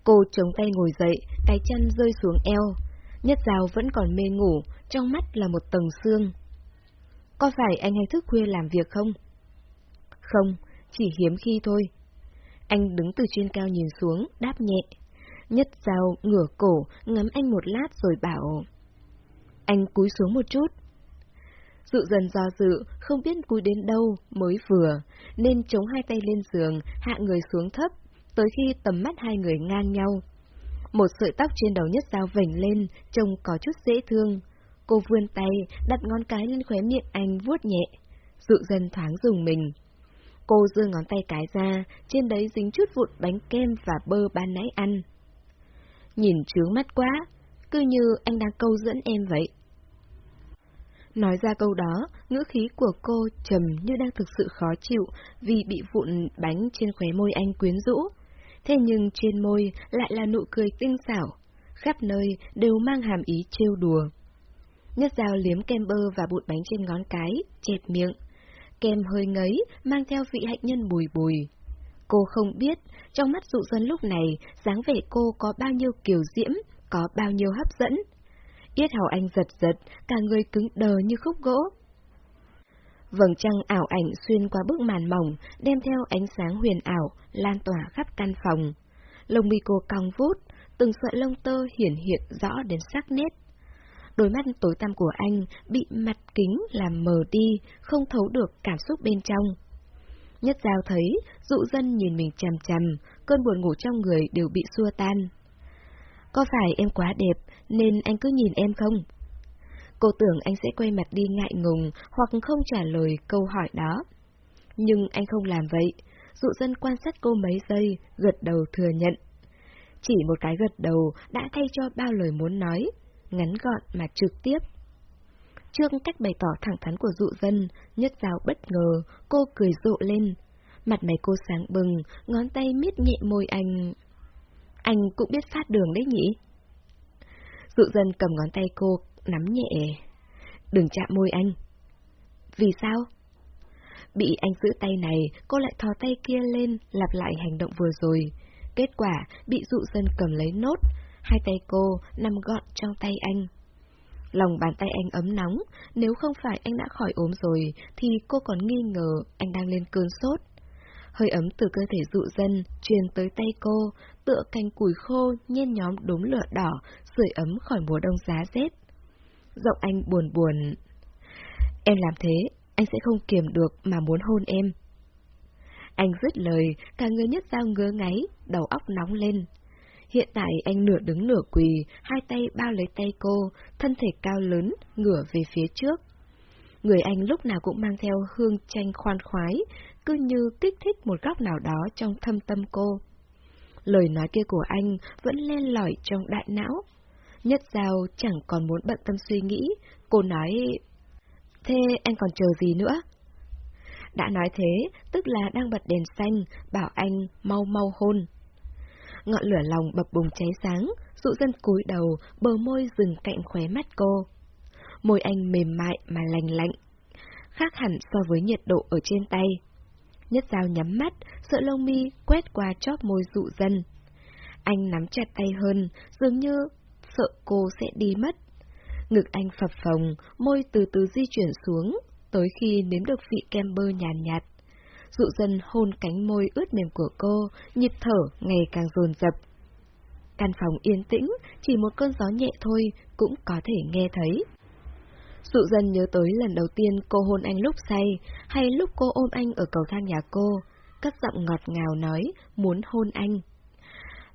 Cô chống tay ngồi dậy, cái chân rơi xuống eo. Nhất dao vẫn còn mê ngủ, trong mắt là một tầng xương. Có phải anh hay thức khuya làm việc không? Không, chỉ hiếm khi thôi. Anh đứng từ trên cao nhìn xuống, đáp nhẹ. Nhất dao ngửa cổ, ngắm anh một lát rồi bảo. Anh cúi xuống một chút. Dụ dần do dự, không biết cúi đến đâu mới vừa, nên chống hai tay lên giường, hạ người xuống thấp, tới khi tầm mắt hai người ngang nhau. Một sợi tóc trên đầu nhất dao vểnh lên, trông có chút dễ thương. Cô vươn tay, đặt ngón cái lên khóe miệng anh vuốt nhẹ. Dụ dần thoáng dùng mình. Cô đưa ngón tay cái ra, trên đấy dính chút vụn bánh kem và bơ ban nãy ăn. Nhìn trướng mắt quá, cứ như anh đang câu dẫn em vậy. Nói ra câu đó, ngữ khí của cô trầm như đang thực sự khó chịu vì bị vụn bánh trên khóe môi anh quyến rũ. Thế nhưng trên môi lại là nụ cười tinh xảo, khắp nơi đều mang hàm ý trêu đùa. Nhất dao liếm kem bơ và bụt bánh trên ngón cái, chẹp miệng. Kem hơi ngấy, mang theo vị hạnh nhân bùi bùi. Cô không biết, trong mắt dụ dân lúc này, dáng vẻ cô có bao nhiêu kiều diễm, có bao nhiêu hấp dẫn. Yết hầu anh giật giật, cả người cứng đờ như khúc gỗ. Vầng trăng ảo ảnh xuyên qua bức màn mỏng, đem theo ánh sáng huyền ảo, lan tỏa khắp căn phòng. Lông mi cô cong vút, từng sợi lông tơ hiển hiện rõ đến sắc nét. Đôi mắt tối tăm của anh bị mặt kính làm mờ đi, không thấu được cảm xúc bên trong. Nhất giao thấy, dụ dân nhìn mình chằm chằm, cơn buồn ngủ trong người đều bị xua tan. Có phải em quá đẹp, nên anh cứ nhìn em không? Cô tưởng anh sẽ quay mặt đi ngại ngùng hoặc không trả lời câu hỏi đó. Nhưng anh không làm vậy. Dụ dân quan sát cô mấy giây, gật đầu thừa nhận. Chỉ một cái gật đầu đã thay cho bao lời muốn nói, ngắn gọn mà trực tiếp. Trước cách bày tỏ thẳng thắn của dụ dân, nhất giáo bất ngờ, cô cười rộ lên. Mặt mày cô sáng bừng, ngón tay miết nhẹ môi anh. Anh cũng biết phát đường đấy nhỉ? Dụ dân cầm ngón tay cô, nắm nhẹ. Đừng chạm môi anh. Vì sao? Bị anh giữ tay này, cô lại thò tay kia lên, lặp lại hành động vừa rồi. Kết quả, bị dụ dân cầm lấy nốt, hai tay cô nằm gọn trong tay anh. Lòng bàn tay anh ấm nóng, nếu không phải anh đã khỏi ốm rồi, thì cô còn nghi ngờ anh đang lên cơn sốt. Hơi ấm từ cơ thể dụ dân truyền tới tay cô, tựa cành củi khô nhen nhóm đốm lửa đỏ, sưởi ấm khỏi mùa đông giá rét. Giọng anh buồn buồn. Em làm thế, anh sẽ không kiềm được mà muốn hôn em. Anh dứt lời, cả người nhất dao ngứa ngáy, đầu óc nóng lên. Hiện tại anh nửa đứng nửa quỳ, hai tay bao lấy tay cô, thân thể cao lớn, ngửa về phía trước. Người anh lúc nào cũng mang theo hương chanh khoan khoái, cứ như kích thích một góc nào đó trong thâm tâm cô. Lời nói kia của anh vẫn len lỏi trong đại não. Nhất giao chẳng còn muốn bận tâm suy nghĩ, cô nói... Thế anh còn chờ gì nữa? Đã nói thế, tức là đang bật đèn xanh, bảo anh mau mau hôn. Ngọn lửa lòng bập bùng cháy sáng, dụ dân cúi đầu, bờ môi dừng cạnh khóe mắt cô. Môi anh mềm mại mà lành lạnh, khác hẳn so với nhiệt độ ở trên tay. Nhất dao nhắm mắt, sợ lông mi quét qua chóp môi dụ dân. Anh nắm chặt tay hơn, dường như sợ cô sẽ đi mất. Ngực anh phập phồng, môi từ từ di chuyển xuống, tới khi nếm được vị kem bơ nhàn nhạt, nhạt. Dụ dân hôn cánh môi ướt mềm của cô, nhịp thở ngày càng dồn dập. Căn phòng yên tĩnh, chỉ một cơn gió nhẹ thôi cũng có thể nghe thấy. Dụ dân nhớ tới lần đầu tiên cô hôn anh lúc say, hay lúc cô ôm anh ở cầu thang nhà cô, cất giọng ngọt ngào nói, muốn hôn anh.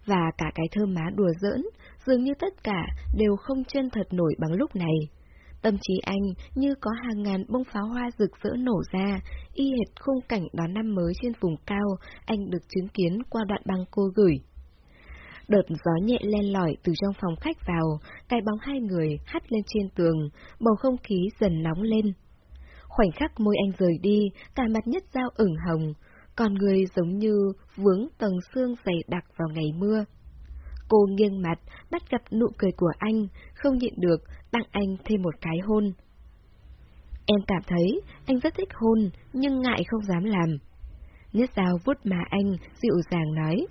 Và cả cái thơm má đùa giỡn, dường như tất cả đều không chân thật nổi bằng lúc này. Tâm trí anh như có hàng ngàn bông pháo hoa rực rỡ nổ ra, y hệt khung cảnh đón năm mới trên vùng cao, anh được chứng kiến qua đoạn băng cô gửi. Đợt gió nhẹ len lỏi từ trong phòng khách vào, cái bóng hai người hắt lên trên tường, bầu không khí dần nóng lên. Khoảnh khắc môi anh rời đi, cả mặt nhất dao ửng hồng, còn người giống như vướng tầng xương dày đặc vào ngày mưa. Cô nghiêng mặt, bắt gặp nụ cười của anh, không nhịn được, tặng anh thêm một cái hôn. Em cảm thấy anh rất thích hôn, nhưng ngại không dám làm. Nhất dao vuốt má anh, dịu dàng nói.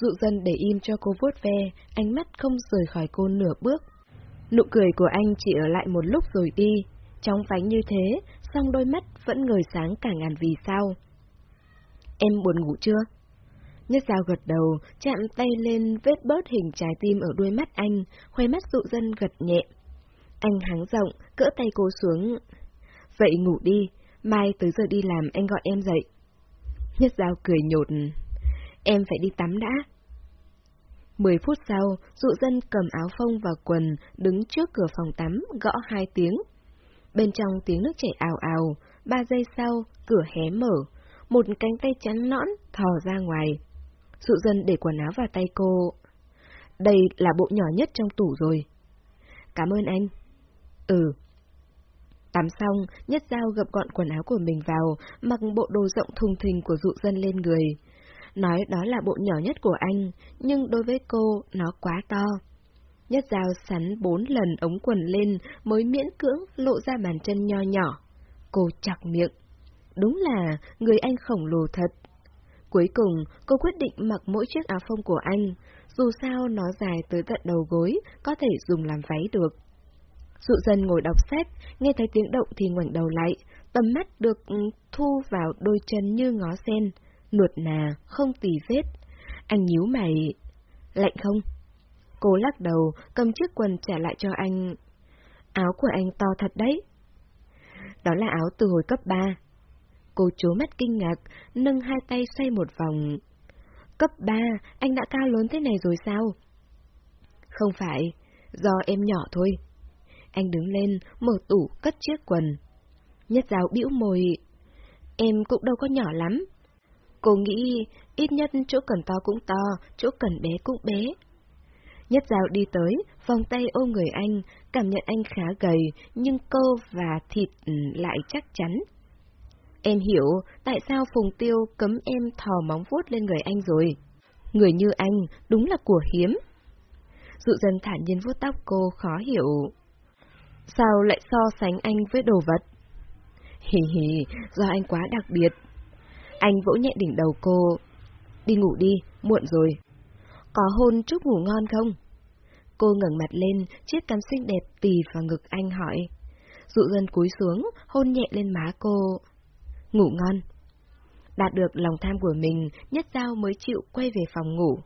Dụ dân để im cho cô vuốt ve, ánh mắt không rời khỏi cô nửa bước. Nụ cười của anh chỉ ở lại một lúc rồi đi, trong vánh như thế, song đôi mắt vẫn ngời sáng cả ngàn vì sao. Em buồn ngủ chưa? Nhất dao gật đầu, chạm tay lên vết bớt hình trái tim ở đuôi mắt anh, khoe mắt dụ dân gật nhẹ. Anh hắng rộng, cỡ tay cô xuống. vậy ngủ đi, mai tới giờ đi làm anh gọi em dậy. Nhất dao cười nhột. Em phải đi tắm đã. Mười phút sau, dụ dân cầm áo phông và quần, đứng trước cửa phòng tắm, gõ hai tiếng. Bên trong tiếng nước chảy ào ào, ba giây sau, cửa hé mở, một cánh tay trắng nõn thò ra ngoài. Dụ dân để quần áo vào tay cô. Đây là bộ nhỏ nhất trong tủ rồi. Cảm ơn anh. Ừ. Tắm xong, nhất dao gập gọn quần áo của mình vào, mặc bộ đồ rộng thùng thình của dụ dân lên người. Nói đó là bộ nhỏ nhất của anh, nhưng đối với cô, nó quá to. Nhất dao sắn bốn lần ống quần lên mới miễn cưỡng lộ ra bàn chân nho nhỏ. Cô chọc miệng. Đúng là người anh khổng lồ thật. Cuối cùng, cô quyết định mặc mỗi chiếc áo phông của anh, dù sao nó dài tới tận đầu gối, có thể dùng làm váy được. Dụ dân ngồi đọc sách, nghe thấy tiếng động thì ngoảnh đầu lại, tầm mắt được ừ, thu vào đôi chân như ngó sen, nuột nà, không tì vết. Anh nhíu mày. Lạnh không? Cô lắc đầu, cầm chiếc quần trả lại cho anh. Áo của anh to thật đấy. Đó là áo từ hồi cấp 3. Cô chố mắt kinh ngạc, nâng hai tay xoay một vòng. Cấp 3, anh đã cao lớn thế này rồi sao? Không phải, do em nhỏ thôi. Anh đứng lên, mở tủ, cất chiếc quần. Nhất giáo bĩu môi. Em cũng đâu có nhỏ lắm. Cô nghĩ, ít nhất chỗ cần to cũng to, chỗ cần bé cũng bé. Nhất giáo đi tới, vòng tay ôm người anh, cảm nhận anh khá gầy, nhưng cơ và thịt lại chắc chắn. Em hiểu tại sao Phùng Tiêu cấm em thò móng vuốt lên người anh rồi. Người như anh đúng là của hiếm. Dụ dân thản nhiên vuốt tóc cô khó hiểu. Sao lại so sánh anh với đồ vật? Hì hì, do anh quá đặc biệt. Anh vỗ nhẹ đỉnh đầu cô. Đi ngủ đi, muộn rồi. Có hôn chút ngủ ngon không? Cô ngẩng mặt lên, chiếc cằm xinh đẹp tì vào ngực anh hỏi. Dụ dân cúi xuống, hôn nhẹ lên má cô. Ngủ ngon. Đạt được lòng tham của mình, Nhất Giao mới chịu quay về phòng ngủ.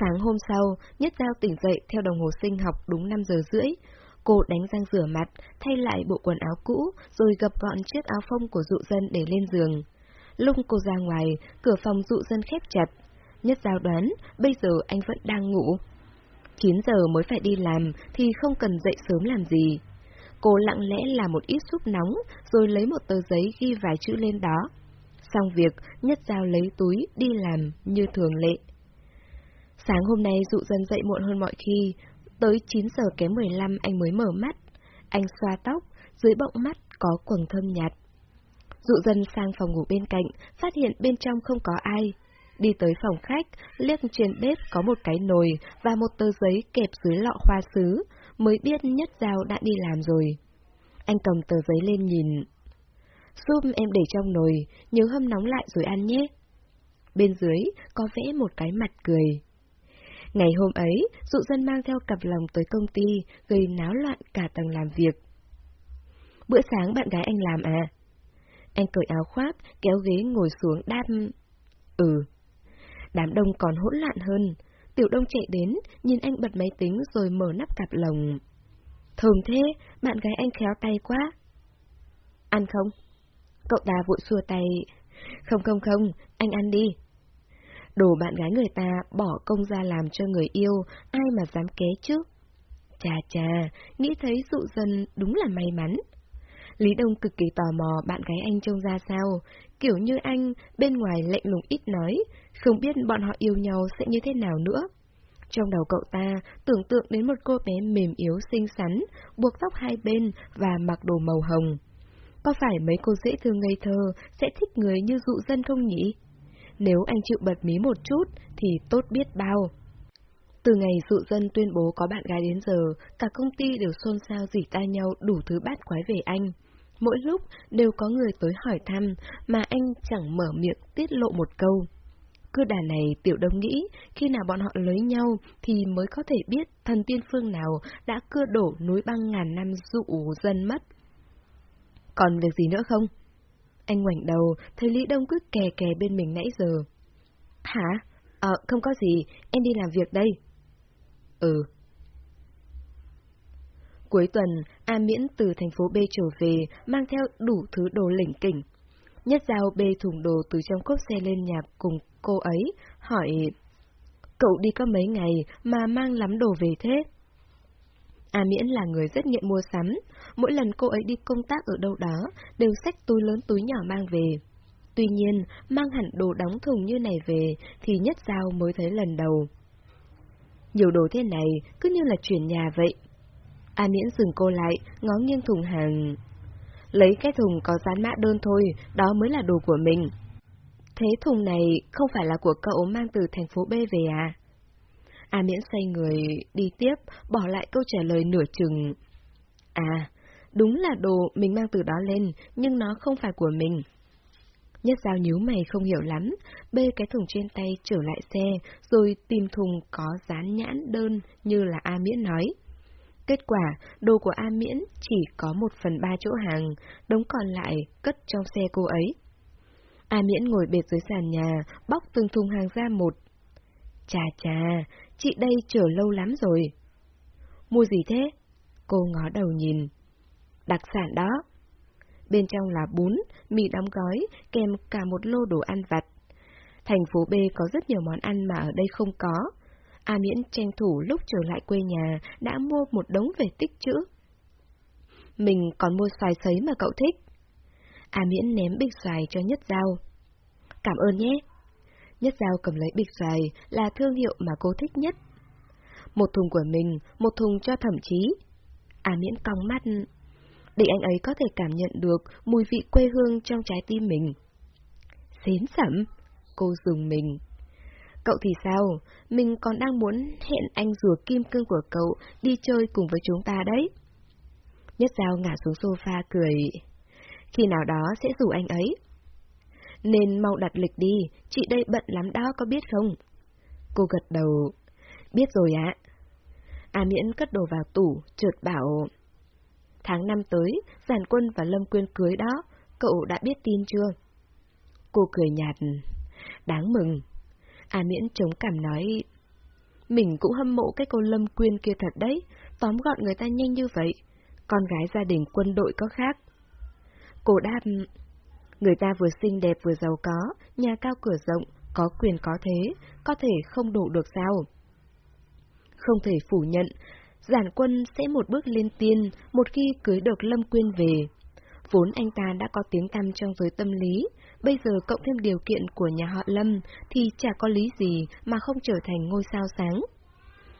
Sáng hôm sau, Nhất Giao tỉnh dậy theo đồng hồ sinh học đúng 5 giờ rưỡi. Cô đánh răng rửa mặt, thay lại bộ quần áo cũ, rồi gập gọn chiếc áo phông của dụ dân để lên giường. Lúc cô ra ngoài, cửa phòng dụ dân khép chặt. Nhất Giao đoán, bây giờ anh vẫn đang ngủ. 9 giờ mới phải đi làm, thì không cần dậy sớm làm gì. Cô lặng lẽ làm một ít súp nóng, rồi lấy một tờ giấy ghi vài chữ lên đó. Xong việc, Nhất Giao lấy túi, đi làm, như thường lệ. Sáng hôm nay dụ dân dậy muộn hơn mọi khi, tới 9 giờ kém 15 anh mới mở mắt. Anh xoa tóc, dưới bọng mắt có quầng thơm nhạt. Dụ dân sang phòng ngủ bên cạnh, phát hiện bên trong không có ai. Đi tới phòng khách, liếc trên bếp có một cái nồi và một tờ giấy kẹp dưới lọ hoa sứ, mới biết nhất giao đã đi làm rồi. Anh cầm tờ giấy lên nhìn. Giúp em để trong nồi, nhớ hâm nóng lại rồi ăn nhé. Bên dưới có vẽ một cái mặt cười. Ngày hôm ấy, dụ dân mang theo cặp lòng tới công ty, gây náo loạn cả tầng làm việc. Bữa sáng bạn gái anh làm à? Anh cởi áo khoác, kéo ghế ngồi xuống đáp. Ừ. Đám đông còn hỗn loạn hơn. Tiểu Đông chạy đến, nhìn anh bật máy tính rồi mở nắp cặp lồng. Thơm thế, bạn gái anh khéo tay quá. Ăn không? Cậu ta vội xua tay. Không không không, anh ăn đi. Đồ bạn gái người ta bỏ công ra làm cho người yêu, ai mà dám ké chứ? Chà chà, nghĩ thấy dụ dân đúng là may mắn. Lý Đông cực kỳ tò mò bạn gái anh trông ra sao, kiểu như anh, bên ngoài lạnh lùng ít nói, không biết bọn họ yêu nhau sẽ như thế nào nữa. Trong đầu cậu ta tưởng tượng đến một cô bé mềm yếu xinh xắn, buộc tóc hai bên và mặc đồ màu hồng. Có phải mấy cô dễ thương ngây thơ sẽ thích người như dụ dân không nhỉ? Nếu anh chịu bật mí một chút thì tốt biết bao. Từ ngày dụ dân tuyên bố có bạn gái đến giờ, cả công ty đều xôn xao dỉ tai nhau đủ thứ bát quái về anh. Mỗi lúc đều có người tới hỏi thăm, mà anh chẳng mở miệng tiết lộ một câu. Cứ đà này Tiểu Đông nghĩ, khi nào bọn họ lấy nhau thì mới có thể biết thần tiên phương nào đã cưa đổ núi băng ngàn năm dụ dân mất. Còn việc gì nữa không? Anh ngoảnh đầu, thấy Lý Đông cứ kè kè bên mình nãy giờ. Hả? Ờ, không có gì, em đi làm việc đây. Ừ. Cuối tuần, A Miễn từ thành phố B trở về, mang theo đủ thứ đồ lỉnh kỉnh. Nhất Giao bê thùng đồ từ trong cốp xe lên nhà cùng cô ấy, hỏi... Cậu đi có mấy ngày mà mang lắm đồ về thế? A Miễn là người rất nghiện mua sắm, mỗi lần cô ấy đi công tác ở đâu đó, đều xách túi lớn túi nhỏ mang về. Tuy nhiên, mang hẳn đồ đóng thùng như này về thì Nhất Giao mới thấy lần đầu. Nhiều đồ thế này cứ như là chuyển nhà vậy. A Miễn dừng cô lại, ngó nghiêng thùng hàng. Lấy cái thùng có dán mã đơn thôi, đó mới là đồ của mình. Thế thùng này không phải là của cậu mang từ thành phố B về à? A Miễn xoay người, đi tiếp, bỏ lại câu trả lời nửa chừng. À, đúng là đồ mình mang từ đó lên, nhưng nó không phải của mình. Nhất giao nhíu mày không hiểu lắm, bê cái thùng trên tay trở lại xe, rồi tìm thùng có dán nhãn đơn như là A Miễn nói. Kết quả, đồ của A Miễn chỉ có một phần ba chỗ hàng, đống còn lại cất trong xe cô ấy. A Miễn ngồi bệt dưới sàn nhà, bóc từng thùng hàng ra một. Chà chà, chị đây chờ lâu lắm rồi. Mua gì thế? Cô ngó đầu nhìn. Đặc sản đó. Bên trong là bún, mì đóng gói, kèm cả một lô đồ ăn vặt. Thành phố B có rất nhiều món ăn mà ở đây không có. A Miễn tranh thủ lúc trở lại quê nhà đã mua một đống về tích chữ. Mình còn mua xoài sấy mà cậu thích. A Miễn ném bịch xoài cho Nhất Giao. Cảm ơn nhé. Nhất Giao cầm lấy bịch xoài là thương hiệu mà cô thích nhất. Một thùng của mình, một thùng cho thẩm chí. A Miễn cong mắt, để anh ấy có thể cảm nhận được mùi vị quê hương trong trái tim mình. Xến sẩm, cô dùng mình. Cậu thì sao? Mình còn đang muốn hẹn anh rùa kim cương của cậu đi chơi cùng với chúng ta đấy. Nhất Giao ngả xuống sofa cười. Khi nào đó sẽ rủ anh ấy. Nên mau đặt lịch đi, chị đây bận lắm đó có biết không? Cô gật đầu. Biết rồi ạ. A Miễn cất đồ vào tủ, trượt bảo... Tháng năm tới, Giản Quân và Lâm Quyên cưới đó, cậu đã biết tin chưa? Cô cười nhạt. Đáng mừng. A Miễn chống cảm nói... Mình cũng hâm mộ cái cô Lâm Quyên kia thật đấy, tóm gọn người ta nhanh như vậy. Con gái gia đình quân đội có khác. Cô đáp... Người ta vừa xinh đẹp vừa giàu có, nhà cao cửa rộng, có quyền có thế, có thể không đủ được sao? Không thể phủ nhận, giản quân sẽ một bước lên tiên một khi cưới được Lâm Quyên về. Vốn anh ta đã có tiếng tăm trong giới tâm lý, bây giờ cộng thêm điều kiện của nhà họ Lâm thì chả có lý gì mà không trở thành ngôi sao sáng.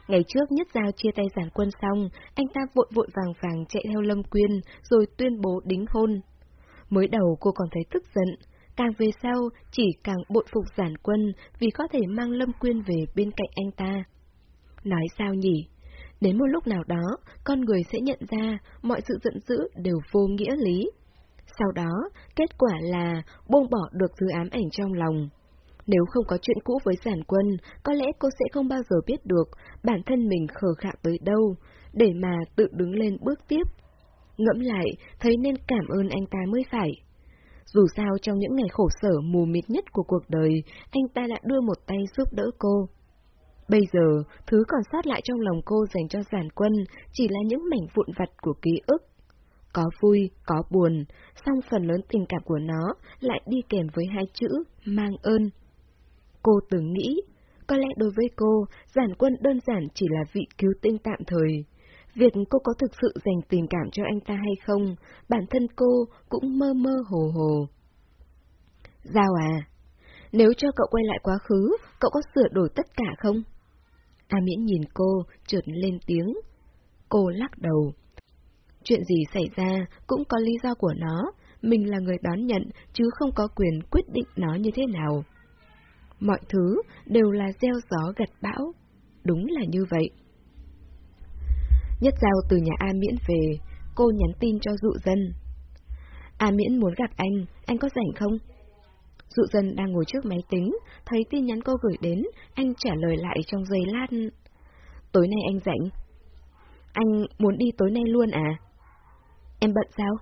Ngày trước nhất giao chia tay giản quân xong, anh ta vội vội vàng vàng chạy theo Lâm Quyên rồi tuyên bố đính hôn. Mới đầu cô còn thấy tức giận, càng về sau chỉ càng bội phục giản quân vì có thể mang Lâm Quyên về bên cạnh anh ta. Nói sao nhỉ? Đến một lúc nào đó, con người sẽ nhận ra mọi sự giận dữ đều vô nghĩa lý. Sau đó, kết quả là buông bỏ được thứ ám ảnh trong lòng. Nếu không có chuyện cũ với giản quân, có lẽ cô sẽ không bao giờ biết được bản thân mình khờ khạo tới đâu, để mà tự đứng lên bước tiếp. Ngẫm lại, thấy nên cảm ơn anh ta mới phải. Dù sao trong những ngày khổ sở mù mịt nhất của cuộc đời, anh ta đã đưa một tay giúp đỡ cô. Bây giờ, thứ còn sót lại trong lòng cô dành cho giản quân chỉ là những mảnh vụn vặt của ký ức. Có vui, có buồn, song phần lớn tình cảm của nó lại đi kèm với hai chữ mang ơn. Cô từng nghĩ, có lẽ đối với cô, giản quân đơn giản chỉ là vị cứu tinh tạm thời. việc cô có thực sự dành tình cảm cho anh ta hay không, bản thân cô cũng mơ mơ hồ hồ. Giao à, nếu cho cậu quay lại quá khứ, cậu có sửa đổi tất cả không? A Miễn nhìn cô, trượt lên tiếng. Cô lắc đầu. Chuyện gì xảy ra cũng có lý do của nó, mình là người đón nhận chứ không có quyền quyết định nó như thế nào. Mọi thứ đều là gieo gió gặt bão. Đúng là như vậy. Nhất giao từ nhà A Miễn về, cô nhắn tin cho dụ dân. A Miễn muốn gặp anh, anh có rảnh không? Dụ dân đang ngồi trước máy tính, thấy tin nhắn cô gửi đến, anh trả lời lại trong giây lát. Tối nay anh rảnh. Anh muốn đi tối nay luôn à? Em bận sao?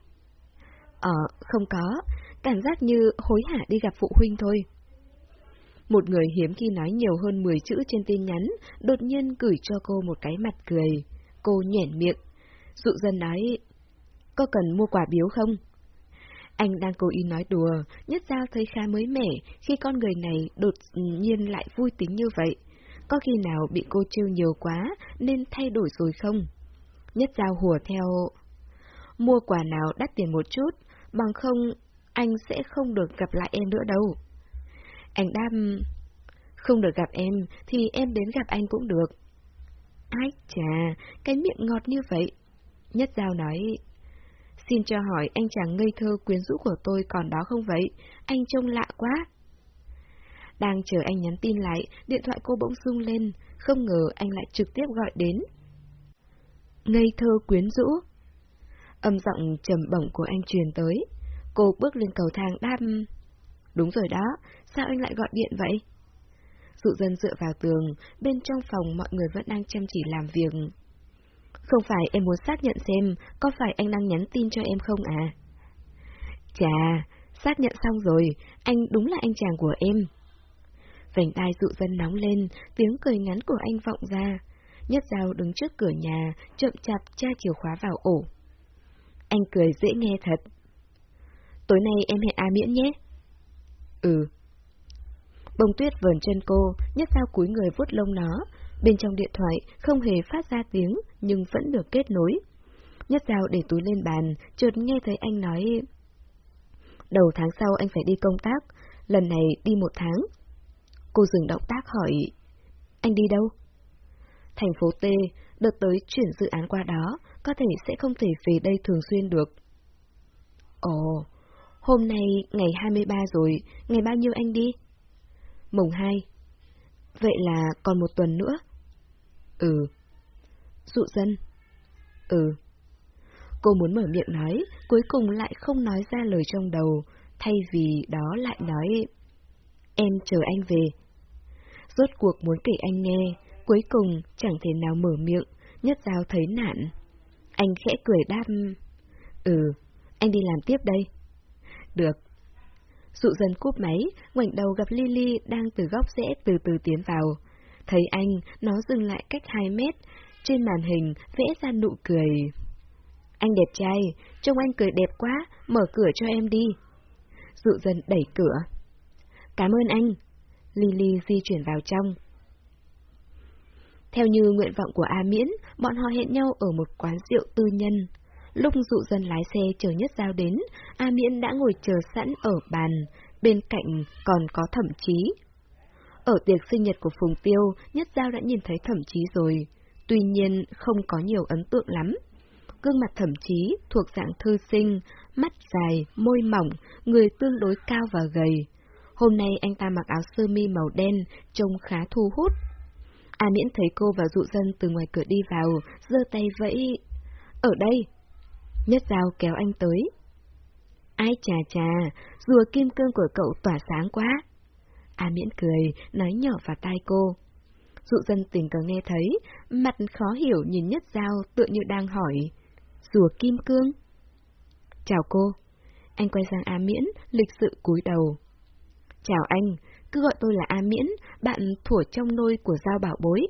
Ờ, không có, cảm giác như hối hả đi gặp phụ huynh thôi. Một người hiếm khi nói nhiều hơn 10 chữ trên tin nhắn, đột nhiên gửi cho cô một cái mặt cười. Cô nhẻn miệng. Dụ dân nói, có cần mua quà biếu không? Anh đang cố ý nói đùa, nhất giao thấy khá mới mẻ khi con người này đột nhiên lại vui tính như vậy. Có khi nào bị cô trêu nhiều quá nên thay đổi rồi không? Nhất giao hùa theo... Mua quà nào đắt tiền một chút, bằng không anh sẽ không được gặp lại em nữa đâu. Anh đam... Không được gặp em thì em đến gặp anh cũng được. Ái chà, cái miệng ngọt như vậy. Nhất giao nói, xin cho hỏi anh chàng ngây thơ quyến rũ của tôi còn đó không vậy? Anh trông lạ quá. Đang chờ anh nhắn tin lại, điện thoại cô bỗng rung lên, không ngờ anh lại trực tiếp gọi đến. Ngây thơ quyến rũ. Âm giọng trầm bổng của anh truyền tới. Cô bước lên cầu thang đam. Đúng rồi đó, sao anh lại gọi điện vậy? Dụ dân dựa vào tường, bên trong phòng mọi người vẫn đang chăm chỉ làm việc. Không phải em muốn xác nhận xem có phải anh đang nhắn tin cho em không à? Chà, xác nhận xong rồi, anh đúng là anh chàng của em. Vành tai dụ dân nóng lên, tiếng cười ngắn của anh vọng ra. Nhất dao đứng trước cửa nhà, chậm chạp tra chìa khóa vào ổ. Anh cười dễ nghe thật. Tối nay em hẹn A Miễn nhé. Ừ. Bông tuyết vờn chân cô, nhất dao cúi người vuốt lông nó. Bên trong điện thoại không hề phát ra tiếng, nhưng vẫn được kết nối. Nhất dao để túi lên bàn, chợt nghe thấy anh nói... Đầu tháng sau anh phải đi công tác, lần này đi một tháng. Cô dừng động tác hỏi... Anh đi đâu? Thành phố T, đợt tới chuyển dự án qua đó, có thể sẽ không thể về đây thường xuyên được. Ồ, hôm nay ngày 23 rồi, ngày bao nhiêu anh đi? Mùng 2. Vậy là còn một tuần nữa? Ừ. Dụ dân? Ừ. Cô muốn mở miệng nói, cuối cùng lại không nói ra lời trong đầu, thay vì đó lại nói... Em chờ anh về. Rốt cuộc muốn kể anh nghe, cuối cùng chẳng thể nào mở miệng, nhất giao thấy nạn. Anh khẽ cười đáp... Ừ, anh đi làm tiếp đây. Được. Dụ dần cúp máy, ngoảnh đầu gặp Lily đang từ góc rẽ từ từ tiến vào. Thấy anh, nó dừng lại cách 2 mét, trên màn hình vẽ ra nụ cười. Anh đẹp trai, trông anh cười đẹp quá, mở cửa cho em đi. Dụ dần đẩy cửa. Cảm ơn anh. Lily di chuyển vào trong. Theo như nguyện vọng của A Miễn, bọn họ hẹn nhau ở một quán rượu tư nhân. Lúc dụ dân lái xe chờ nhất giao đến, A Miễn đã ngồi chờ sẵn ở bàn, bên cạnh còn có thẩm chí. Ở tiệc sinh nhật của Phùng Tiêu, nhất giao đã nhìn thấy thẩm chí rồi, tuy nhiên không có nhiều ấn tượng lắm. Gương mặt thẩm chí thuộc dạng thư sinh, mắt dài, môi mỏng, người tương đối cao và gầy. Hôm nay anh ta mặc áo sơ mi màu đen, trông khá thu hút. A Miễn thấy cô và dụ dân từ ngoài cửa đi vào, giơ tay vẫy. Ở đây. Nhất dao kéo anh tới. Ai chà chà, rùa kim cương của cậu tỏa sáng quá. A Miễn cười, nói nhỏ vào tai cô. Dụ dân tình cờ nghe thấy, mặt khó hiểu nhìn nhất dao tựa như đang hỏi. Rùa kim cương? Chào cô. Anh quay sang A Miễn, lịch sự cúi đầu. Chào anh, cứ gọi tôi là A Miễn, bạn thủa trong nôi của Giao Bảo Bối.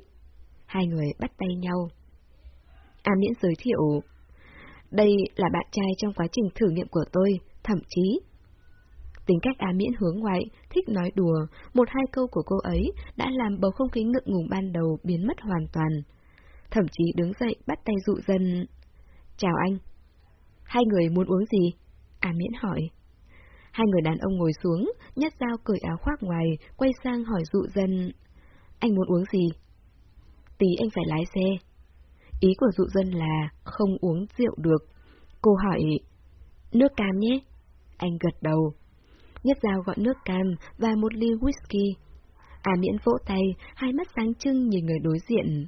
Hai người bắt tay nhau. A Miễn giới thiệu, đây là bạn trai trong quá trình thử nghiệm của tôi, thậm chí. Tính cách A Miễn hướng ngoại, thích nói đùa, một hai câu của cô ấy đã làm bầu không khí ngượng ngùng ban đầu biến mất hoàn toàn. thậm chí đứng dậy bắt tay dụ dân. Chào anh. Hai người muốn uống gì? a miễn hỏi. Hai người đàn ông ngồi xuống, nhất dao cởi áo khoác ngoài, quay sang hỏi dụ dân. Anh muốn uống gì? Tí anh phải lái xe. Ý của dụ dân là không uống rượu được. Cô hỏi, nước cam nhé. Anh gật đầu. Nhất dao gọi nước cam và một ly whisky. À miễn vỗ tay, hai mắt sáng trưng nhìn người đối diện.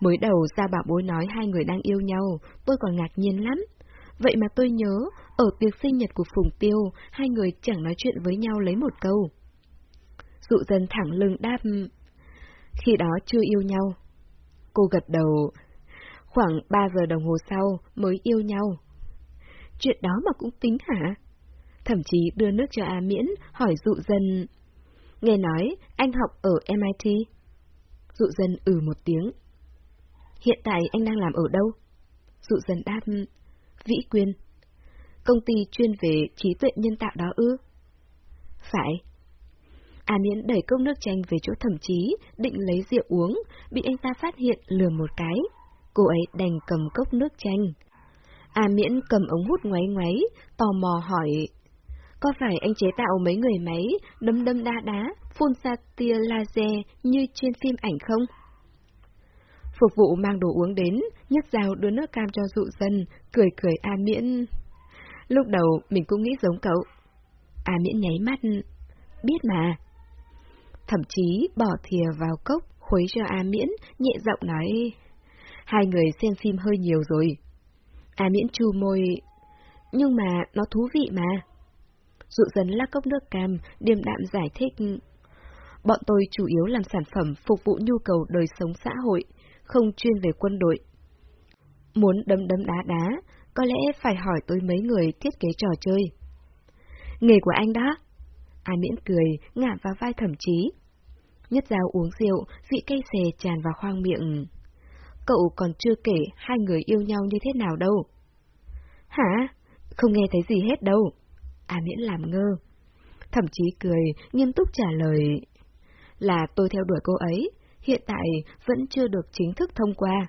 Mới đầu ra bảo bối nói hai người đang yêu nhau, tôi còn ngạc nhiên lắm. Vậy mà tôi nhớ, ở tiệc sinh nhật của Phùng Tiêu, hai người chẳng nói chuyện với nhau lấy một câu. Dụ dần thẳng lưng đáp, khi đó chưa yêu nhau. Cô gật đầu, khoảng ba giờ đồng hồ sau mới yêu nhau. Chuyện đó mà cũng tính hả? Thậm chí đưa nước cho A Miễn, hỏi dụ dân. Nghe nói, anh học ở MIT. Dụ dân ừ một tiếng. Hiện tại anh đang làm ở đâu? Dụ dân đáp, Vĩ Quyên. Công ty chuyên về trí tuệ nhân tạo đó ư? Phải. A Miễn đẩy cốc nước chanh về chỗ thẩm chí, định lấy rượu uống, bị anh ta phát hiện lừa một cái. Cô ấy đành cầm cốc nước chanh. A Miễn cầm ống hút ngoáy ngoáy, tò mò hỏi, có phải anh chế tạo mấy người máy đấm đâm đá đá, phun ra tia laser như trên phim ảnh không? Phục vụ mang đồ uống đến, nhấc dao đưa nước cam cho dụ dân, cười cười A Miễn. Lúc đầu mình cũng nghĩ giống cậu. A Miễn nháy mắt. Biết mà. Thậm chí bỏ thìa vào cốc, khuấy cho A Miễn, nhẹ giọng nói. Hai người xem phim hơi nhiều rồi. A Miễn chu môi. Nhưng mà nó thú vị mà. Dụ dân lắc cốc nước cam, điềm đạm giải thích. Bọn tôi chủ yếu làm sản phẩm phục vụ nhu cầu đời sống xã hội, không chuyên về quân đội. Muốn đấm đấm đá đá, có lẽ phải hỏi tới mấy người thiết kế trò chơi. Nghề của anh đó. Ai miễn cười, ngả vào vai thẩm chí. Nhất dao uống rượu, vị cây xề tràn vào khoang miệng. Cậu còn chưa kể hai người yêu nhau như thế nào đâu. Hả? Không nghe thấy gì hết đâu. A miễn làm ngơ. Thậm chí cười, nghiêm túc trả lời. Là tôi theo đuổi cô ấy, hiện tại vẫn chưa được chính thức thông qua.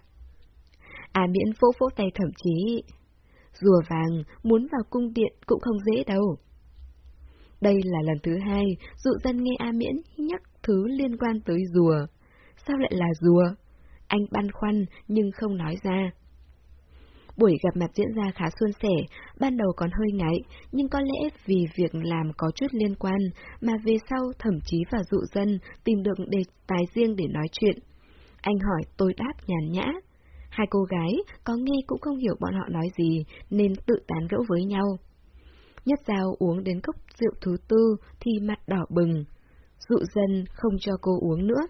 A miễn vỗ vỗ tay thậm chí. Rùa vàng, muốn vào cung điện cũng không dễ đâu. Đây là lần thứ hai, dụ dân nghe A miễn nhắc thứ liên quan tới rùa. Sao lại là rùa? Anh băn khoăn nhưng không nói ra. Buổi gặp mặt diễn ra khá suôn sẻ, ban đầu còn hơi ngại, nhưng có lẽ vì việc làm có chút liên quan, mà về sau thậm chí và dụ dân tìm được đề tài riêng để nói chuyện. Anh hỏi tôi đáp nhàn nhã. Hai cô gái có nghe cũng không hiểu bọn họ nói gì, nên tự tán gẫu với nhau. Nhất dao uống đến cốc rượu thứ tư thì mặt đỏ bừng. Dụ dân không cho cô uống nữa.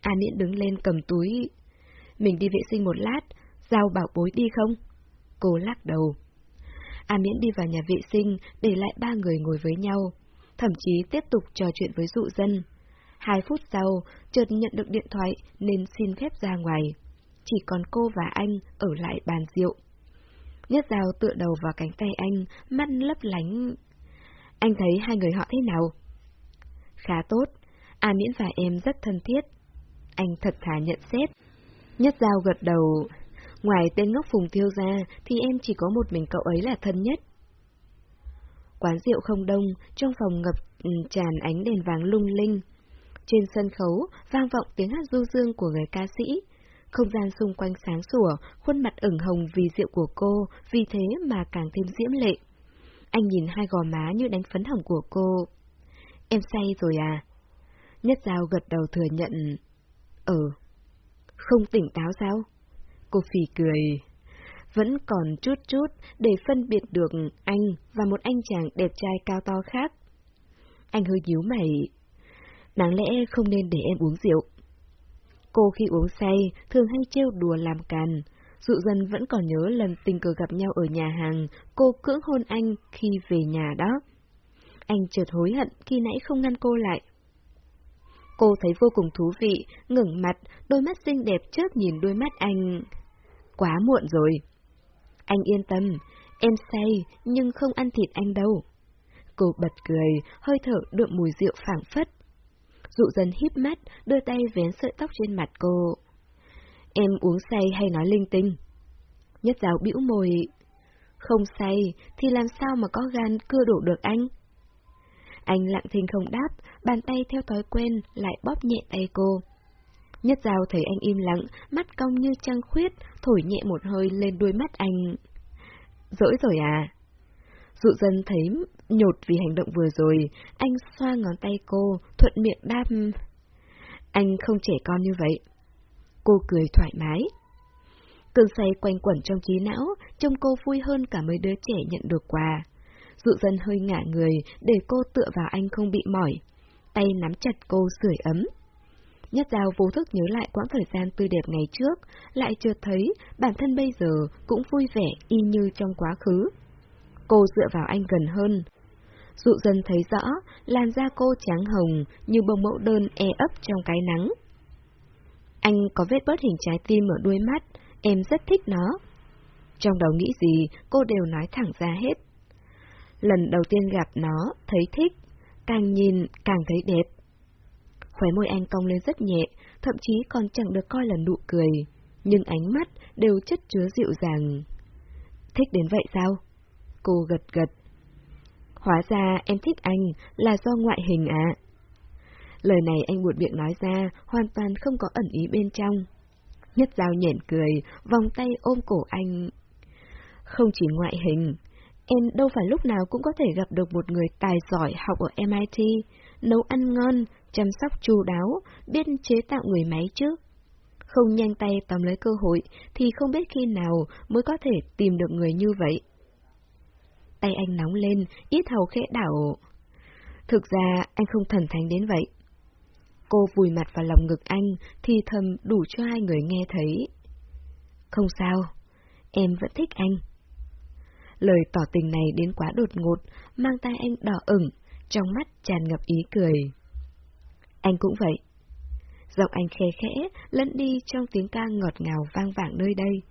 A Niễn đứng lên cầm túi. Mình đi vệ sinh một lát, Giao bảo bối đi không? Cô lắc đầu. A Miễn đi vào nhà vệ sinh, để lại ba người ngồi với nhau, thậm chí tiếp tục trò chuyện với dụ dân. Hai phút sau, chợt nhận được điện thoại nên xin phép ra ngoài. Chỉ còn cô và anh ở lại bàn rượu. Nhất dao tựa đầu vào cánh tay anh, mắt lấp lánh. Anh thấy hai người họ thế nào? Khá tốt, A Miễn và em rất thân thiết. Anh thật thà nhận xét. Nhất dao gật đầu, Ngoài tên ngốc Phùng thiêu ra, thì em chỉ có một mình cậu ấy là thân nhất. Quán rượu không đông, trong phòng ngập ừ, tràn ánh đèn vàng lung linh. Trên sân khấu, vang vọng tiếng hát du dương của người ca sĩ. Không gian xung quanh sáng sủa, khuôn mặt ửng hồng vì rượu của cô, vì thế mà càng thêm diễm lệ. Anh nhìn hai gò má như đánh phấn hồng của cô. Em say rồi à? Nhất Giao gật đầu thừa nhận. Ừ. Không tỉnh táo sao? Cô phì cười. Vẫn còn chút chút để phân biệt được anh và một anh chàng đẹp trai cao to khác. Anh hơi díu mày. Đáng lẽ không nên để em uống rượu. Cô khi uống say thường hay trêu đùa làm càn. Dụ dân vẫn còn nhớ lần tình cờ gặp nhau ở nhà hàng, cô cưỡng hôn anh khi về nhà đó. Anh chợt hối hận khi nãy không ngăn cô lại. Cô thấy vô cùng thú vị, ngẩng mặt, đôi mắt xinh đẹp chớp nhìn đôi mắt anh quá muộn rồi. Anh yên tâm, em say nhưng không ăn thịt anh đâu. Cô bật cười, hơi thở đượm mùi rượu phảng phất. Dụ dần híp mắt, đưa tay vén sợi tóc trên mặt cô. Em uống say hay nói linh tinh? Nhất giáo bĩu môi. Không say, thì làm sao mà có gan cưa đổ được anh? Anh lặng thinh không đáp, bàn tay theo thói quen lại bóp nhẹ tay cô. Nhất Giao thấy anh im lặng, mắt cong như trăng khuyết, thổi nhẹ một hơi lên đuôi mắt anh. Dỗi rồi à? Dụ dân thấy nhột vì hành động vừa rồi, anh xoa ngón tay cô, thuận miệng đáp. Anh không trẻ con như vậy. Cô cười thoải mái. Cơn say quanh quẩn trong trí não, trông cô vui hơn cả mấy đứa trẻ nhận được quà. Dụ dân hơi ngả người để cô tựa vào anh không bị mỏi. Tay nắm chặt cô sưởi ấm. Nhất Giao vô thức nhớ lại quãng thời gian tươi đẹp ngày trước, lại chợt thấy bản thân bây giờ cũng vui vẻ y như trong quá khứ. Cô dựa vào anh gần hơn. Dụ dần thấy rõ, làn da cô trắng hồng như bông mẫu đơn e ấp trong cái nắng. Anh có vết bớt hình trái tim ở đuôi mắt, em rất thích nó. Trong đầu nghĩ gì, cô đều nói thẳng ra hết. Lần đầu tiên gặp nó, thấy thích, càng nhìn càng thấy đẹp. Khóe môi anh cong lên rất nhẹ, thậm chí còn chẳng được coi là nụ cười, nhưng ánh mắt đều chất chứa dịu dàng. Thích đến vậy sao? Cô gật gật. Hóa ra em thích anh là do ngoại hình ạ. À? Lời này anh buột miệng nói ra, hoàn toàn không có ẩn ý bên trong. Nhất dao nhện cười, vòng tay ôm cổ anh. Không chỉ ngoại hình, em đâu phải lúc nào cũng có thể gặp được một người tài giỏi học ở MIT, nấu ăn ngon, chăm sóc chu đáo, biết chế tạo người máy chứ. Không nhanh tay tóm lấy cơ hội thì không biết khi nào mới có thể tìm được người như vậy. Tay anh nóng lên, ít hầu khẽ đảo. Thực ra anh không thần thánh đến vậy. Cô vùi mặt vào lòng ngực anh, thì thầm đủ cho hai người nghe thấy. Không sao, em vẫn thích anh. Lời tỏ tình này đến quá đột ngột, mang tay anh đỏ ửng, trong mắt tràn ngập ý cười. Anh cũng vậy. Giọng anh khe khẽ, lẫn đi trong tiếng ca ngọt ngào vang vảng nơi đây.